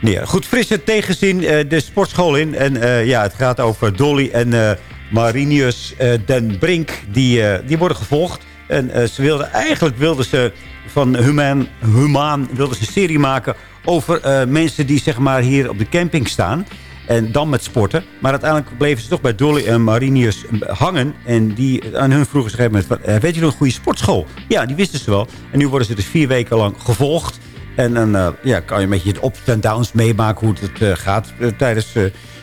Nee, goed, frisse tegenzin eh, de sportschool in. En eh, ja, het gaat over Dolly en eh Marinius den Brink. Die, die worden gevolgd. En ze wilden, eigenlijk wilden ze van Humaan, Humaan wilden ze een serie maken over mensen die zeg maar hier op de camping staan. En dan met sporten. Maar uiteindelijk bleven ze toch bij Dolly en Marinius hangen. En die aan hun vroegen van, eh, weet je nog een goede sportschool? Ja, die wisten ze wel. En nu worden ze dus vier weken lang gevolgd. En dan eh, ja, kan je een beetje het ups en downs meemaken hoe het eh, gaat eh, tijdens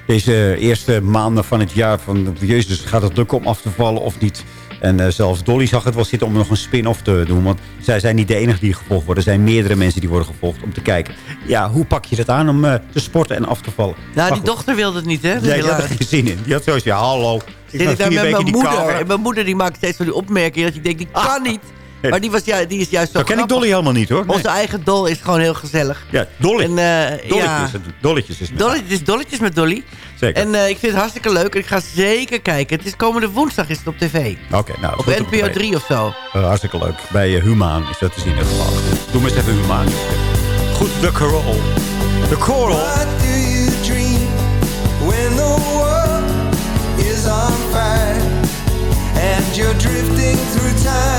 deze eerste maanden van het jaar. Van, jezus, gaat het lukken om af te vallen of niet? En zelfs Dolly zag het wel zitten om nog een spin-off te doen. Want zij zijn niet de enige die gevolgd worden. Er zijn meerdere mensen die worden gevolgd om te kijken. Ja, hoe pak je dat aan om te sporten en af te vallen? Nou, Maar die goed. dochter wilde het niet, hè? Nee, die had er geen zin in. Die had zoiets, ja, hallo. Zit ga ik daar met mijn moeder. En mijn moeder die maakt steeds van die opmerkingen dat je denkt, die kan niet. Maar die, was, ja, die is juist zo Zo ken ik. Dolly helemaal niet, hoor. Nee. Onze eigen Dol is gewoon heel gezellig. Ja, Dolly. En, eh, Dolletjes, ja. het- dolletjes is met Dolletjes, het is dolletjes met Dolly. Zeker. En eh, ik vind het hartstikke leuk. En ik ga zeker kijken. Het is komende woensdag is het op tv. Oké, nou, Op NPO weten. 3 of zo. Eh, hartstikke leuk. Bij uh, Humaan is dat te zien in het geval. Doe maar eens even Humaan. Goed, de coral. De coral. What do you dream when the world is on fire and you're drifting through time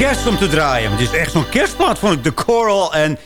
kerst om te draaien. Het is echt zo'n kerstplaat, vond ik. The Coral en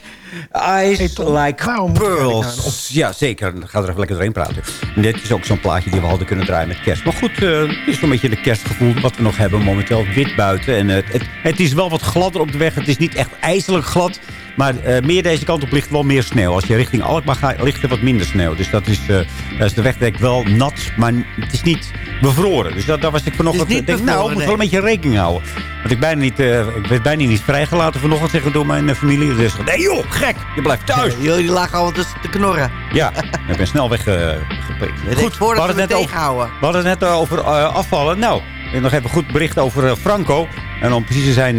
Eyes Like Pearls. Ja, zeker. Dan gaat er even lekker doorheen praten. En dit is ook zo'n plaatje die we hadden kunnen draaien met kerst. Maar goed, eh, het is een beetje de kerstgevoel wat we nog hebben momenteel. Wit buiten. En eh, het, het is wel wat gladder op de weg. Het is niet echt ijzelijk glad. Maar eh, meer deze kant op ligt wel meer sneeuw. Als je richting Alkmaar gaat, ligt er wat minder sneeuw. Dus dat is, eh, is de wegdek wel nat. Maar het is niet bevroren. Dus dat, daar was ik vanochtend... Niet denk, nou, ik moet wel een beetje rekening houden. Want ik, bijna niet, eh, ik werd bijna niet vrijgelaten vanochtend zeggen door mijn familie. Dus nee joh, gek, je blijft thuis. Jullie lagen al tussen te knorren. Ja, [laughs] ik ben snel weggepikt. Goed, we hadden het net over, tegenhouden. we hadden het net over afvallen. Nou, en nog even goed bericht over Franco. En om precies te zijn,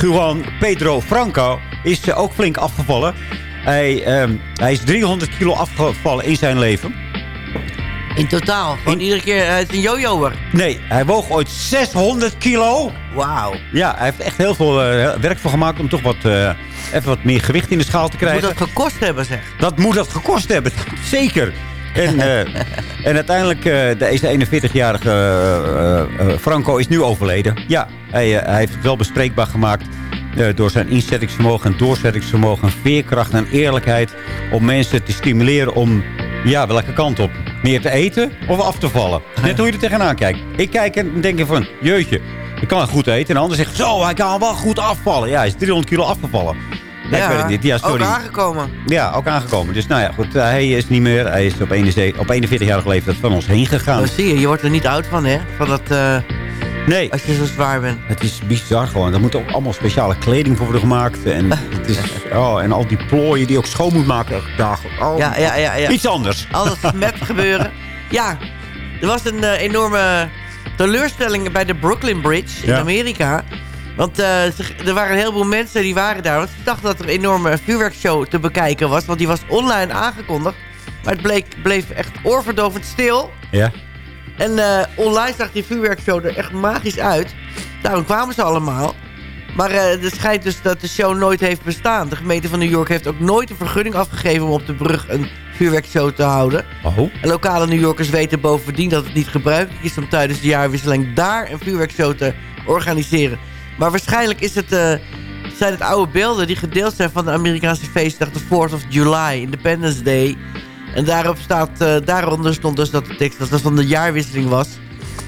Juan Pedro Franco is eh, ook flink afgevallen. Hij, ehm, hij is 300 kilo afgevallen in zijn leven. In totaal. Gewoon iedere keer het is een jojoer. Nee, hij woog ooit 600 kilo. Wauw. Ja, hij heeft echt heel veel eh, werk voor gemaakt om toch wat, eh, even wat meer gewicht in de schaal te Moet krijgen. dat gekost hebben, zeg. Dat moet dat gekost hebben, [laughs] zeker. En, eh, [laughs] en uiteindelijk, eh deze 41-jarige eh, eh, Franco is nu overleden. Ja, hij, eh, hij heeft het wel bespreekbaar gemaakt eh, door zijn inzettingsvermogen en doorzettingsvermogen, veerkracht en eerlijkheid. Om mensen te stimuleren om Ja, welke kant op? Meer te eten of af te vallen? Net hoe je er tegenaan kijkt. Ik kijk en denk ik van, jeutje, ik kan goed eten. En de ander zegt, zo, hij kan wel goed afvallen. Ja, hij is 300 kilo afgevallen. Ja, ik weet het niet. Ja, sorry. ook aangekomen. Ja, ook aangekomen. Dus nou ja, goed. eh, hij is niet meer. Hij is op 41 op 41-jarige leeftijd van ons heen gegaan. Dat zie je, je wordt er niet oud van, hè? Van dat, eh, nee. Als je zo zwaar bent. Het is bizar gewoon. Er moet ook allemaal speciale kleding voor worden gemaakt. En, [laughs] het is, oh, en al die plooien die ook schoon moet maken. Dagelijks. Oh, Ja, ja, ja, ja. Iets anders. Al dat met [laughs] gebeuren. Ja, er was een eh, enorme teleurstelling bij de Brooklyn Bridge in Ja. Amerika. Want eh, er waren een heleboel mensen die waren daar. Want ze dachten dat er een enorme vuurwerkshow te bekijken was. Want die was online aangekondigd. Maar het bleek, bleef echt oorverdovend stil. Ja. En eh, online zag die vuurwerkshow er echt magisch uit. Daarom kwamen ze allemaal. Maar eh, het schijnt dus dat de show nooit heeft bestaan. De gemeente van New York heeft ook nooit een vergunning afgegeven... om op de brug een vuurwerkshow te houden. Oh. En lokale New Yorkers weten bovendien dat het niet gebruikelijk is... om tijdens de jaarwisseling daar een vuurwerkshow te organiseren. Maar waarschijnlijk is het, eh, zijn het oude beelden die gedeeld zijn... van de Amerikaanse feestdag, de 4th of July, Independence Day... En daarop staat, eh, daaronder stond dus dat de tekst dat het van de jaarwisseling was.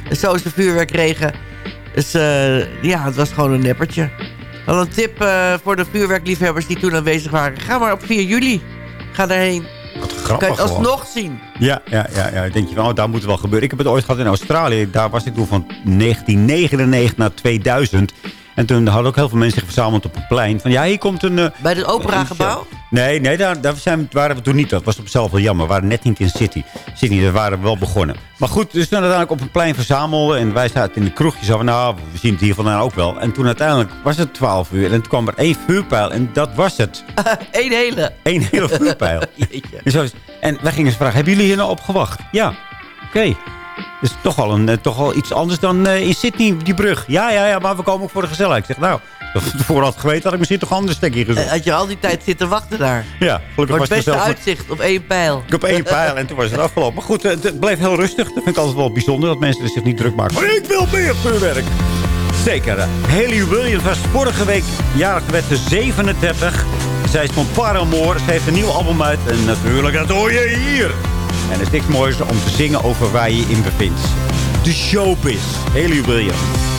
En zo is de vuurwerkregen. Dus ja, het was gewoon een neppertje. Dan een tip eh, voor de vuurwerkliefhebbers die toen aanwezig waren. Ga maar op 4 juli. Ga daarheen. Grappig Kan je het gewoon. alsnog zien. Ja, ja, ja, ja. Denk je van, oh, daar moet het wel gebeuren. Ik heb het ooit gehad in Australië. Daar was ik toen van 1999 naar 2000. En toen hadden ook heel veel mensen zich verzameld op het plein. Van ja, hier komt een... eh, Bij het operagebouw? Nee, nee daar, daar zijn, waren we toen niet. Dat was op zichzelf wel jammer. We waren net niet in City. Sydney, daar waren we wel begonnen. Maar goed, dus toen uiteindelijk op een plein verzamelden. En wij zaten in de kroegjes. Zo van, nou, we zien het hier vandaan ook wel. En toen uiteindelijk was het 12 uur. En toen kwam er één vuurpijl. En dat was het. [laughs] Eén hele. Eén hele vuurpijl. [laughs] en, zo en wij gingen ze vragen, hebben jullie hier nou op gewacht? Ja. Oké. Dus toch wel, een, eh, toch wel iets anders dan eh, in Sydney, die brug. Ja, ja, ja, maar we komen ook voor de gezelligheid. Ik zeg, nou, als ik tevoren had geweten, had ik misschien toch een ander stekje gezocht. Eh, Had je al die tijd zitten wachten daar. Ja, gelukkig Voor was het het beste zelf uitzicht op één pijl. ik op één pijl en toen was het afgelopen. Maar goed, het, bleef heel rustig. Dat vind ik altijd wel bijzonder, dat mensen zich niet druk maken. Maar ik wil meer vuurwerk. Zeker. Haley Williams was vorige week jarig, werd ze 37. Zij is van Paramore. Ze heeft een nieuw album uit. En natuurlijk, dat hoor je hier. En er is niks moois om te zingen over waar je je in bevindt. De showbiz. Haley Williams.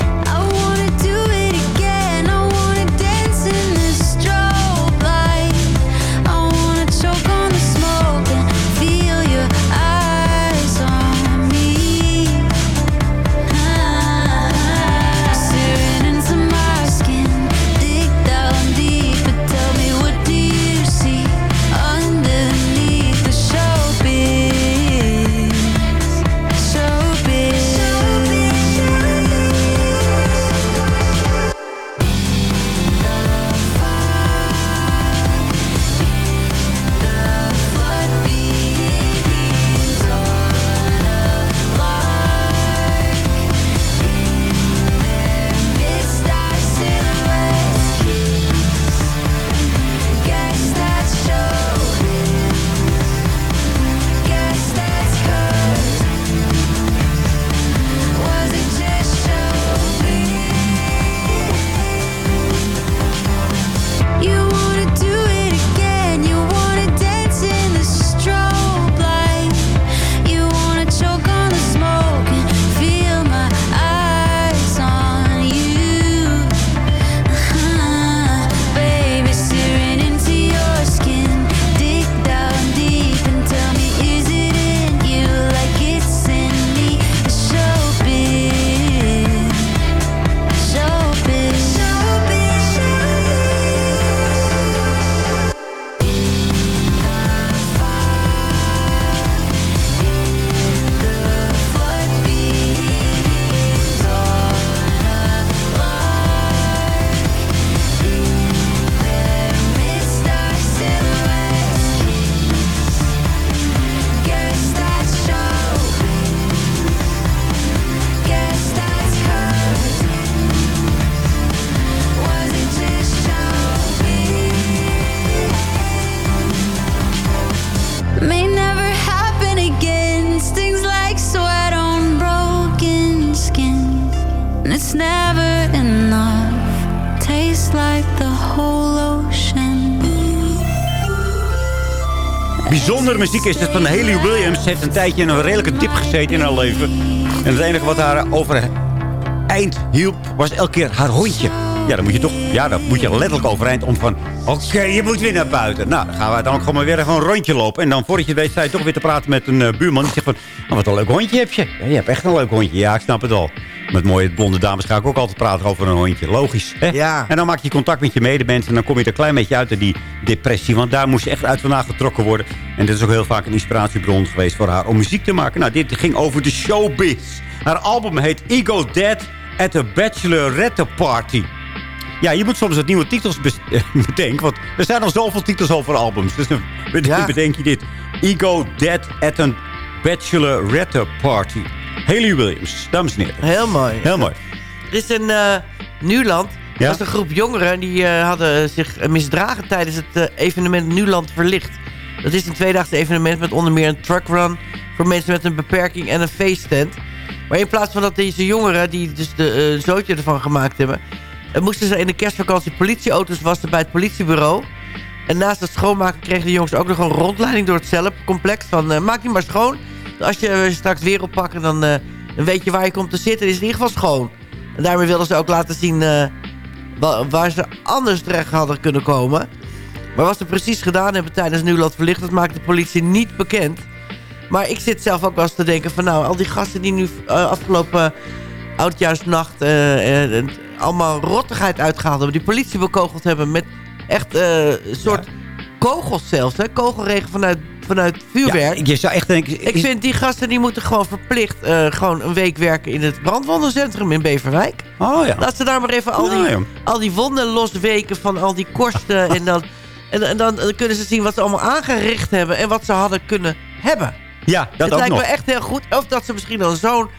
Bijzondere muziek is het van Haley Williams. Ze heeft een tijdje in een redelijke dip gezeten in haar leven. En het enige wat haar over eind hielp, was elke keer haar hondje. Ja, dan moet je toch, ja, dan moet je letterlijk overeind om van... Oké, je moet weer naar buiten. Nou, dan gaan we dan ook gewoon maar weer even een rondje lopen. En dan voordat je weet, sta toch weer te praten met een eh, buurman. Die zegt van, oh, wat een leuk hondje heb je. Ja, je hebt echt een leuk hondje. Ja, ik snap het al. Met mooie blonde dames ga ik ook altijd praten over een hondje. Logisch, hè? Ja. En dan maak je contact met je medemensen. En dan kom je er een klein beetje uit uit die depressie. Want daar moest je echt uit vandaan getrokken worden. En dit is ook heel vaak een inspiratiebron geweest voor haar om muziek te maken. Nou, dit ging over de showbiz. Haar album heet Ego Dead at a Bachelorette Party. Ja, je moet soms wat nieuwe titels [laughs] bedenken. Want er zijn al zoveel titels over albums. Dus dan bedenk, Ja. bedenk je dit. Ego Dead at a Bachelorette Party. Haley Williams, dames en heren. Heel mooi. Heel mooi. Er is een uh, Nuland. Ja? Dat was een groep jongeren die eh, hadden zich eh, misdragen tijdens het eh, evenement Nuland Verlicht. Dat is een tweedaagse evenement met onder meer een truckrun voor mensen met een beperking en een feesttent. Maar in plaats van dat deze jongeren, die dus de eh, zootje ervan gemaakt hebben... eh, moesten ze in de kerstvakantie politieauto's wassen bij het politiebureau. En naast het schoonmaken kregen de jongens ook nog een rondleiding door het cellencomplex. Van eh, maak die maar schoon. Als je eh, straks weer oppakken, dan, eh, dan weet je waar je komt te zitten. Is in ieder geval schoon. En daarmee wilden ze ook laten zien wa- waar ze anders terecht hadden kunnen komen. Maar wat ze precies gedaan hebben tijdens Nuland Verlicht... dat maakt de politie niet bekend. Maar ik zit zelf ook wel eens te denken van... nou, al die gasten die nu afgelopen oudjaarsnacht... allemaal rottigheid uitgehaald hebben... die politie bekogeld hebben met echt eh, een soort kogels zelfs. Hè? Kogelregen vanuit, vanuit vuurwerk. Ja, je zou echt denken... Ik vind die gasten die moeten gewoon verplicht eh, gewoon een week werken in het brandwondencentrum in Beverwijk. Oh ja. Laat ze daar maar even al die, Ja, ja. al die wonden losweken van al die korsten. en, dan, en, en dan kunnen ze zien wat ze allemaal aangericht hebben en wat ze hadden kunnen hebben. Ja, dat het ook lijkt nog. me echt heel goed. Of dat ze misschien dan zo'n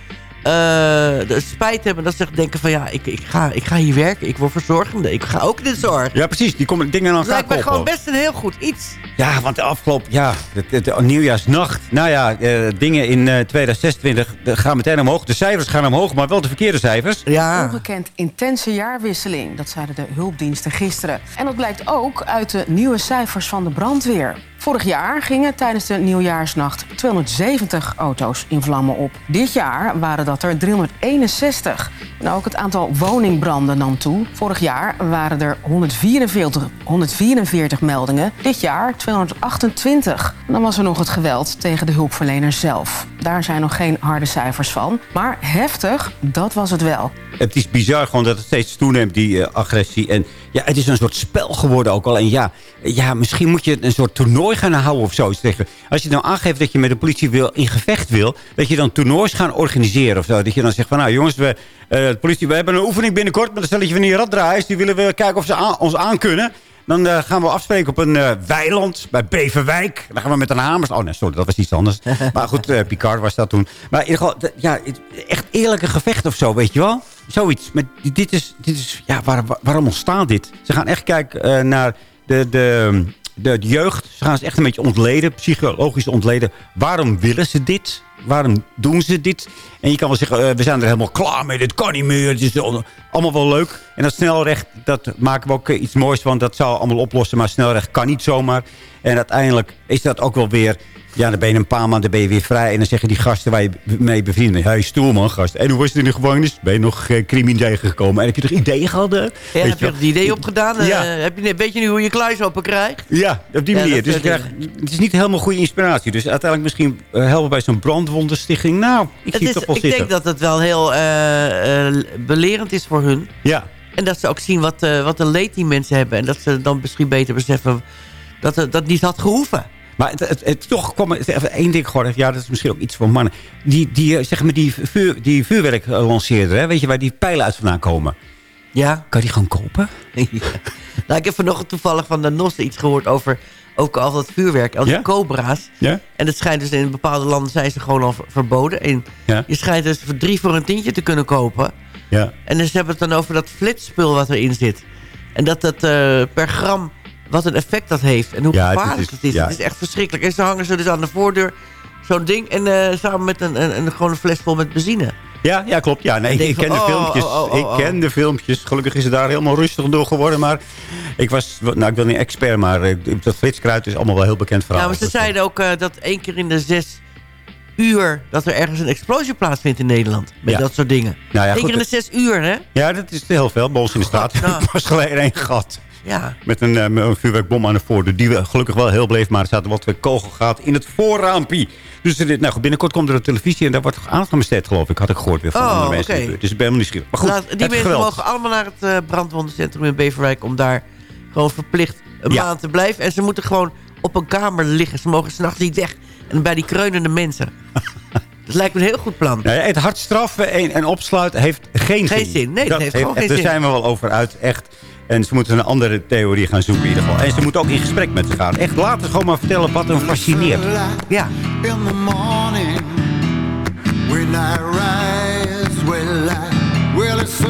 de spijt hebben. Dat ze denken van ja, ik, ik, ga, ik ga hier werken. Ik word verzorgende. Ik ga ook in de zorg. Ja, precies. Die komen dingen aan elkaar lijkt me gewoon best een heel goed iets. Ja, want de afgelopen... Ja, de, de, de nieuwjaarsnacht. Nou ja, eh, dingen in eh, 2026 de- gaan meteen omhoog. De cijfers gaan omhoog, maar wel de verkeerde cijfers. Ja. Ongekend intense jaarwisseling, dat zeiden de hulpdiensten gisteren. En dat blijkt ook uit de nieuwe cijfers van de brandweer. Vorig jaar gingen tijdens de nieuwjaarsnacht 270 auto's in vlammen op. Dit jaar waren dat er 361. En ook het aantal woningbranden nam toe. Vorig jaar waren er 144, 144 meldingen. Dit jaar 228. En dan was er nog het geweld tegen de hulpverleners zelf. Daar zijn nog geen harde cijfers van. Maar heftig, dat was het wel. Het is bizar gewoon dat het steeds toeneemt, die eh, agressie. En ja, het is een soort spel geworden ook al. En ja, ja, misschien moet je een soort toernooi gaan houden of zoiets. Als je nou aangeeft dat je met de politie wil, in gevecht wil... dat je dan toernoois gaan organiseren of zo. Dat je dan zegt van, nou jongens, we, eh, politie, we hebben een oefening binnenkort... met een stelletje van die raddraaiers. Die willen we kijken of ze aan- ons aankunnen. Dan eh, gaan we afspreken op een eh, weiland bij Beverwijk. Dan gaan we met een hamers... Oh nee, sorry, dat was iets anders. [laughs] maar goed, eh, Picard was dat toen. Maar in ieder geval, ja, echt eerlijke gevecht of zo, weet je wel? Zoiets. Maar dit is, dit is ja, waar, waar- waarom ontstaat dit? Ze gaan echt kijken naar de, de, de, jeugd. Ze gaan ze echt een beetje ontleden, psychologisch ontleden. Waarom willen ze dit? Waarom doen ze dit? En je kan wel zeggen, eh, we zijn er helemaal klaar mee. Dit kan niet meer. Het is al- allemaal wel leuk. En dat snelrecht, dat maken we ook eh, iets moois van. Dat zou allemaal oplossen, maar snelrecht kan niet zomaar. En uiteindelijk is dat ook wel weer... Ja, dan ben je een paar maanden ben je weer vrij. En dan zeggen die gasten waar je mee bevriend bent... Hey, stoelman, gast. En hoe was het in de gevangenis? Ben je nog uh, crimineel gekomen? En heb je toch ideeën gehad? Ja, heb je er het idee opgedaan? Eh, Ja. heb je, weet je nu hoe je kluis open krijgt? Ja, op die manier. dat dus het is niet helemaal goede inspiratie. Dus uiteindelijk misschien eh, helpen bij zo'n brandwondenstichting. Nou, ik Het zie is, het toch wel ik zitten. denk dat het wel heel eh, eh, belerend is voor hun. Ja. En dat ze ook zien wat, eh, wat een leed die mensen hebben. En dat ze dan misschien beter beseffen dat het dat niet had gehoeven. Maar het, het, het- toch kwam er even één ding gewoon. Ja, dat is misschien ook iets voor mannen. Die, die, eh, zeg maar, die, vuur, die vuurwerk eh, lanceerder, hè? weet je waar die pijlen uit vandaan komen? Ja. Kan die gewoon kopen? [laughs] Ja. Nou, ik heb vanochtend toevallig van de NOS iets gehoord over ook al dat vuurwerk, al die Ja? cobra's. Ja? En het schijnt dus in bepaalde landen zijn ze gewoon al ver- verboden. En Ja. je schijnt dus voor drie voor een tientje te kunnen kopen. Ja. En dus hebben het dan over dat flitsspul wat erin zit. En dat dat eh, per gram, wat een effect dat heeft. En hoe Ja, het gevaarlijk is- het is. ja. Het is echt verschrikkelijk. En ze hangen ze dus aan de voordeur zo'n ding. En eh, samen met een, een, een, gewoon een fles vol met benzine. Ja, ja, klopt. Ja, nee, ik ken van, de oh, filmpjes. oh, oh. Ik ken de filmpjes. Gelukkig is het daar helemaal rustig door geworden. Maar ik was, nou, ik ben niet expert, maar eh, dat flitskruid is allemaal wel heel bekend verhaal. Ja, maar ze zeiden ook eh, dat één keer in de zes uur... dat er ergens een explosie plaatsvindt in Nederland. Met Ja. dat soort dingen. Nou ja, Eén keer in de zes uur, hè? Ja, dat is heel veel. Bij ons in de straat nou. [laughs] was geleden één gehad. Ja. Met een, eh, met een vuurwerkbom aan de voordeur. Die we gelukkig wel heel bleef. Maar er zaten wat kogelgaten in het voorraampie. Dus er, nou, binnenkort komt er een televisie. En daar wordt aandacht aan besteed, geloof ik. Had ik gehoord weer van Oh, andere mensen. buurt. Dus ik ben helemaal nieuwsgierig. Maar goed, Laat- die mensen geweld. mogen allemaal naar het eh, brandwondencentrum in Beverwijk... om daar gewoon verplicht een Ja. maand te blijven. En ze moeten gewoon op een kamer liggen. Ze mogen s'nachts niet weg. En bij die kreunende mensen. [laughs] dat lijkt me een heel goed plan. Ja, het hard straffen en, en opsluiten heeft geen, Geen zin. Nee, dat heeft gewoon geen Daar zin. zijn we wel over uit. Echt. En ze moeten een andere theorie gaan zoeken in ieder geval. En ze moeten ook in gesprek met ze gaan. Echt, laten ze gewoon maar vertellen wat hem fascineert. Ja. In the morning, when I rise, well, I, well, it's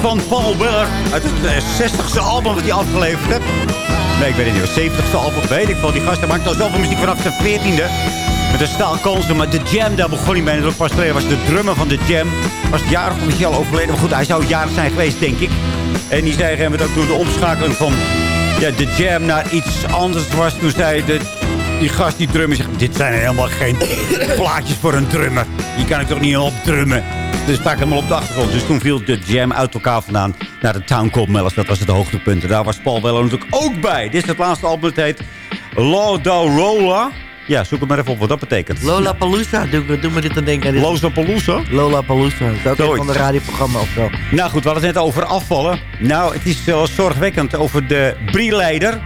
van Paul Weller. Uit het eh, 60ste album dat hij afgeleverd heeft. Nee, ik weet het niet. Het 70ste album, weet ik wel. Die gast maakt al zoveel muziek vanaf zijn 14e. Met de staalkansen. Maar de Jam, daar begon hij mee. Pas was de drummer van de Jam. Was het jarig al overleden? Maar goed, hij zou jarig zijn geweest, denk ik. En die zei hem ook toen de omschakeling van ja, de Jam naar iets anders was. Toen zei de, die gast, die drummer, zegt... Dit zijn helemaal geen [coughs] plaatjes voor een drummer. Die kan ik toch niet op drummen. Dus sta ik helemaal op de achtergrond. Dus toen viel de jam uit elkaar vandaan naar de Town Called Mellis. Dat was het hoogtepunt. En daar was Paul Weller natuurlijk ook bij. Dit is het laatste album. Het heet Lodola. Ja, zoek het maar even op wat dat betekent. Lola Palooza, doe, doe me dit aan denken. Loza Palooza? Lola Palooza, dat is ook van de radioprogramma of zo. Nou goed, we hadden het net over afvallen. Nou, het is wel zorgwekkend over de Brieleider.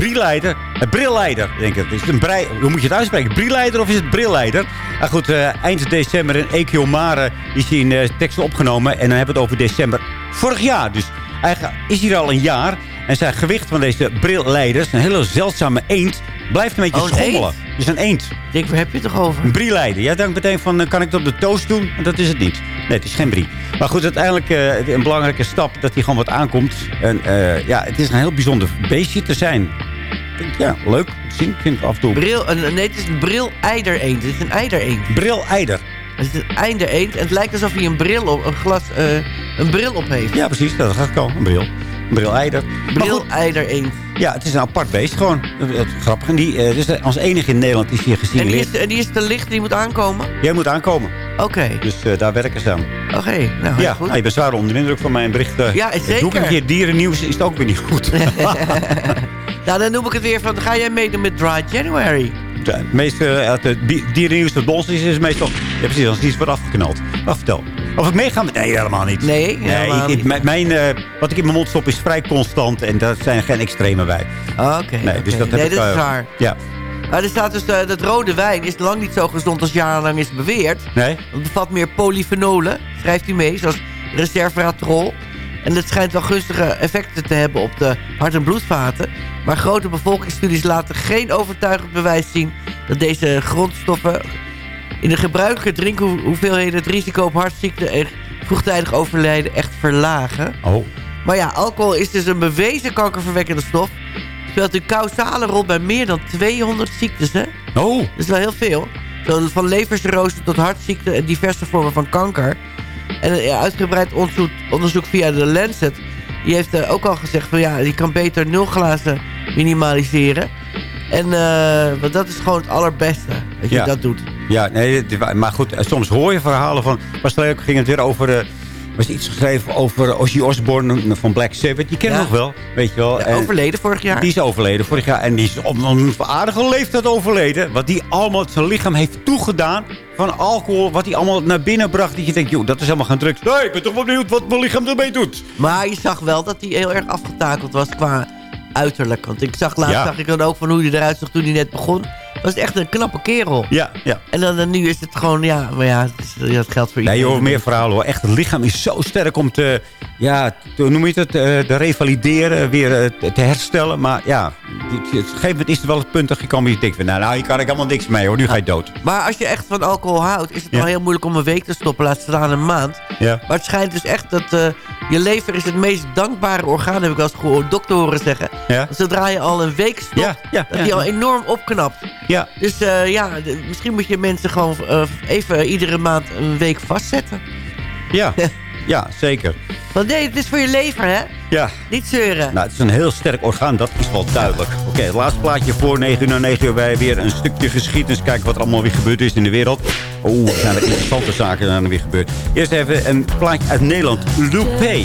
Brieleider? Uh, Brilleider, denk ik. Is het een brei, hoe moet je het uitspreken? Brieleider of is het Brilleider? Nou goed, eh, eind december in Ekiomare is hij in eh, tekst opgenomen. En dan hebben we het over december vorig jaar. Dus eigenlijk is hij er al een jaar. En zijn gewicht van deze brilleiders, een hele zeldzame eend... blijft een beetje Oh, een schommelen. eend? Het is een eend. Ik denk, waar heb je het toch over? Een brieleider. Jij denkt meteen van, eh, kan ik het op de toast doen? En dat is het niet. Nee, het is geen brie. Maar goed, uiteindelijk eh, een belangrijke stap dat hij gewoon wat aankomt. En eh, ja, het is een heel bijzonder beestje te zijn. Ik ja, leuk zien. Ik vind het af en toe... Bril, nee, het is een bril-eider-eend. Het is een eider-eend. Brilleider. Het is een eider-eend. En het lijkt alsof hij een bril op, een glas, eh, een bril op heeft. Ja, precies. Dat gaat al. Een bril. Een goed, Bril-eider-eend. Ja, het is een apart beest gewoon. Grappig. En die eh, dus als enige in Nederland is hier gezien. En die is, en die is te licht, die moet aankomen? Jij moet aankomen. Oké. Dus eh, daar werken ze aan. Oké, nou, ja, goed. nou, je bent zwaar onder de indruk van mijn berichten. Ja, Doe ik zeker. een keer dierennieuws, is het ook weer niet goed. [laughs] [laughs] Nou, dan noem ik het weer van, ga jij meedoen met Dry January? Ja, Het meeste uit het di- dierennieuws dat bons is, is meestal... Ja, precies, als iets wordt afgeknald. Wacht, vertel. Of ik meega met... Nee, helemaal niet. Nee, helemaal ik- ik- niet. mijn- eh, wat ik in mijn mond stop is vrij constant. En daar zijn geen extreme bij. Oké, Nee, dus dat heb nee, ik, dat is eh, waar. Ja. Maar er staat dus, eh, dat rode wijn is lang niet zo gezond als jarenlang is beweerd. Nee? Het bevat meer polyfenolen, schrijft hij mee, zoals resveratrol. En dat schijnt wel gunstige effecten te hebben op de hart- en bloedvaten. Maar grote bevolkingsstudies laten geen overtuigend bewijs zien... dat deze grondstoffen in de gebruikelijke drinkhoeveelheden... het risico op hartziekte en vroegtijdig overlijden echt verlagen. Oh. Maar ja, alcohol is dus een bewezen kankerverwekkende stof. Speelt een causale rol bij meer dan 200 ziektes, hè? Oh. Dat is wel heel veel. Zo van levercirrose tot hartziekte en diverse vormen van kanker. En een uitgebreid onderzoek, onderzoek via de Lancet... die heeft eh, ook al gezegd van ja, je kan beter nul glazen minimaliseren. En eh, want dat is gewoon het allerbeste, dat je Ja. dat doet. Ja, nee, maar goed, eh, soms hoor je verhalen van... Pas geleden ging het weer over... eh, er was iets geschreven over Ozzy Osbourne van Black Sabbath. Je Ja. nog wel, weet je wel. Ja, overleden vorig jaar. Die is overleden vorig jaar. En die is op een aardige leeftijd overleden. Wat die allemaal zijn lichaam heeft toegedaan van alcohol. Wat hij allemaal naar binnen bracht. Dat je denkt, joh, dat is helemaal geen drugs. Nee, ik ben toch wel benieuwd wat mijn lichaam ermee doet. Maar je zag wel dat hij heel erg afgetakeld was qua uiterlijk. Want ik zag laatst Ja. zag ik dan ook van hoe hij eruit zag toen hij net begon. Was echt een knappe kerel. Ja, ja. En dan, nu is het gewoon, ja, maar ja, het, is, ja, het geldt voor Nee, je iedereen. hoort meer verhalen hoor. Echt, het lichaam is zo sterk om te, ja, te, noem je het, eh, te revalideren, weer eh, te- te herstellen. Maar ja, op een gegeven moment is er wel het punt dat je kan denkt van, nou, nou, hier kan ik helemaal niks mee hoor, nu ga je dood. Maar als je echt van alcohol houdt, is het Ja. wel heel moeilijk om een week te stoppen. Laat staan een maand. Ja. Maar het schijnt dus echt dat eh, je lever is het meest dankbare orgaan, heb ik gehoord, dokter horen zeggen. Ja. Zodra je al een week stopt, Ja, ja, dat die al enorm opknapt. Ja. Dus eh, ja, misschien moet je mensen gewoon eh, even iedere maand een week vastzetten. Ja, [laughs] ja, zeker. Want nee, het is voor je lever, hè? Ja. Niet zeuren. Nou, het is een heel sterk orgaan, dat is wel duidelijk. Oké, het laatste plaatje voor 9 uur na 9 uur bij weer een stukje geschiedenis. Kijken wat er allemaal weer gebeurd is in de wereld. Oeh, zijn er interessante zaken zijn er weer gebeurd. Eerst even een plaatje uit Nederland. Loupé.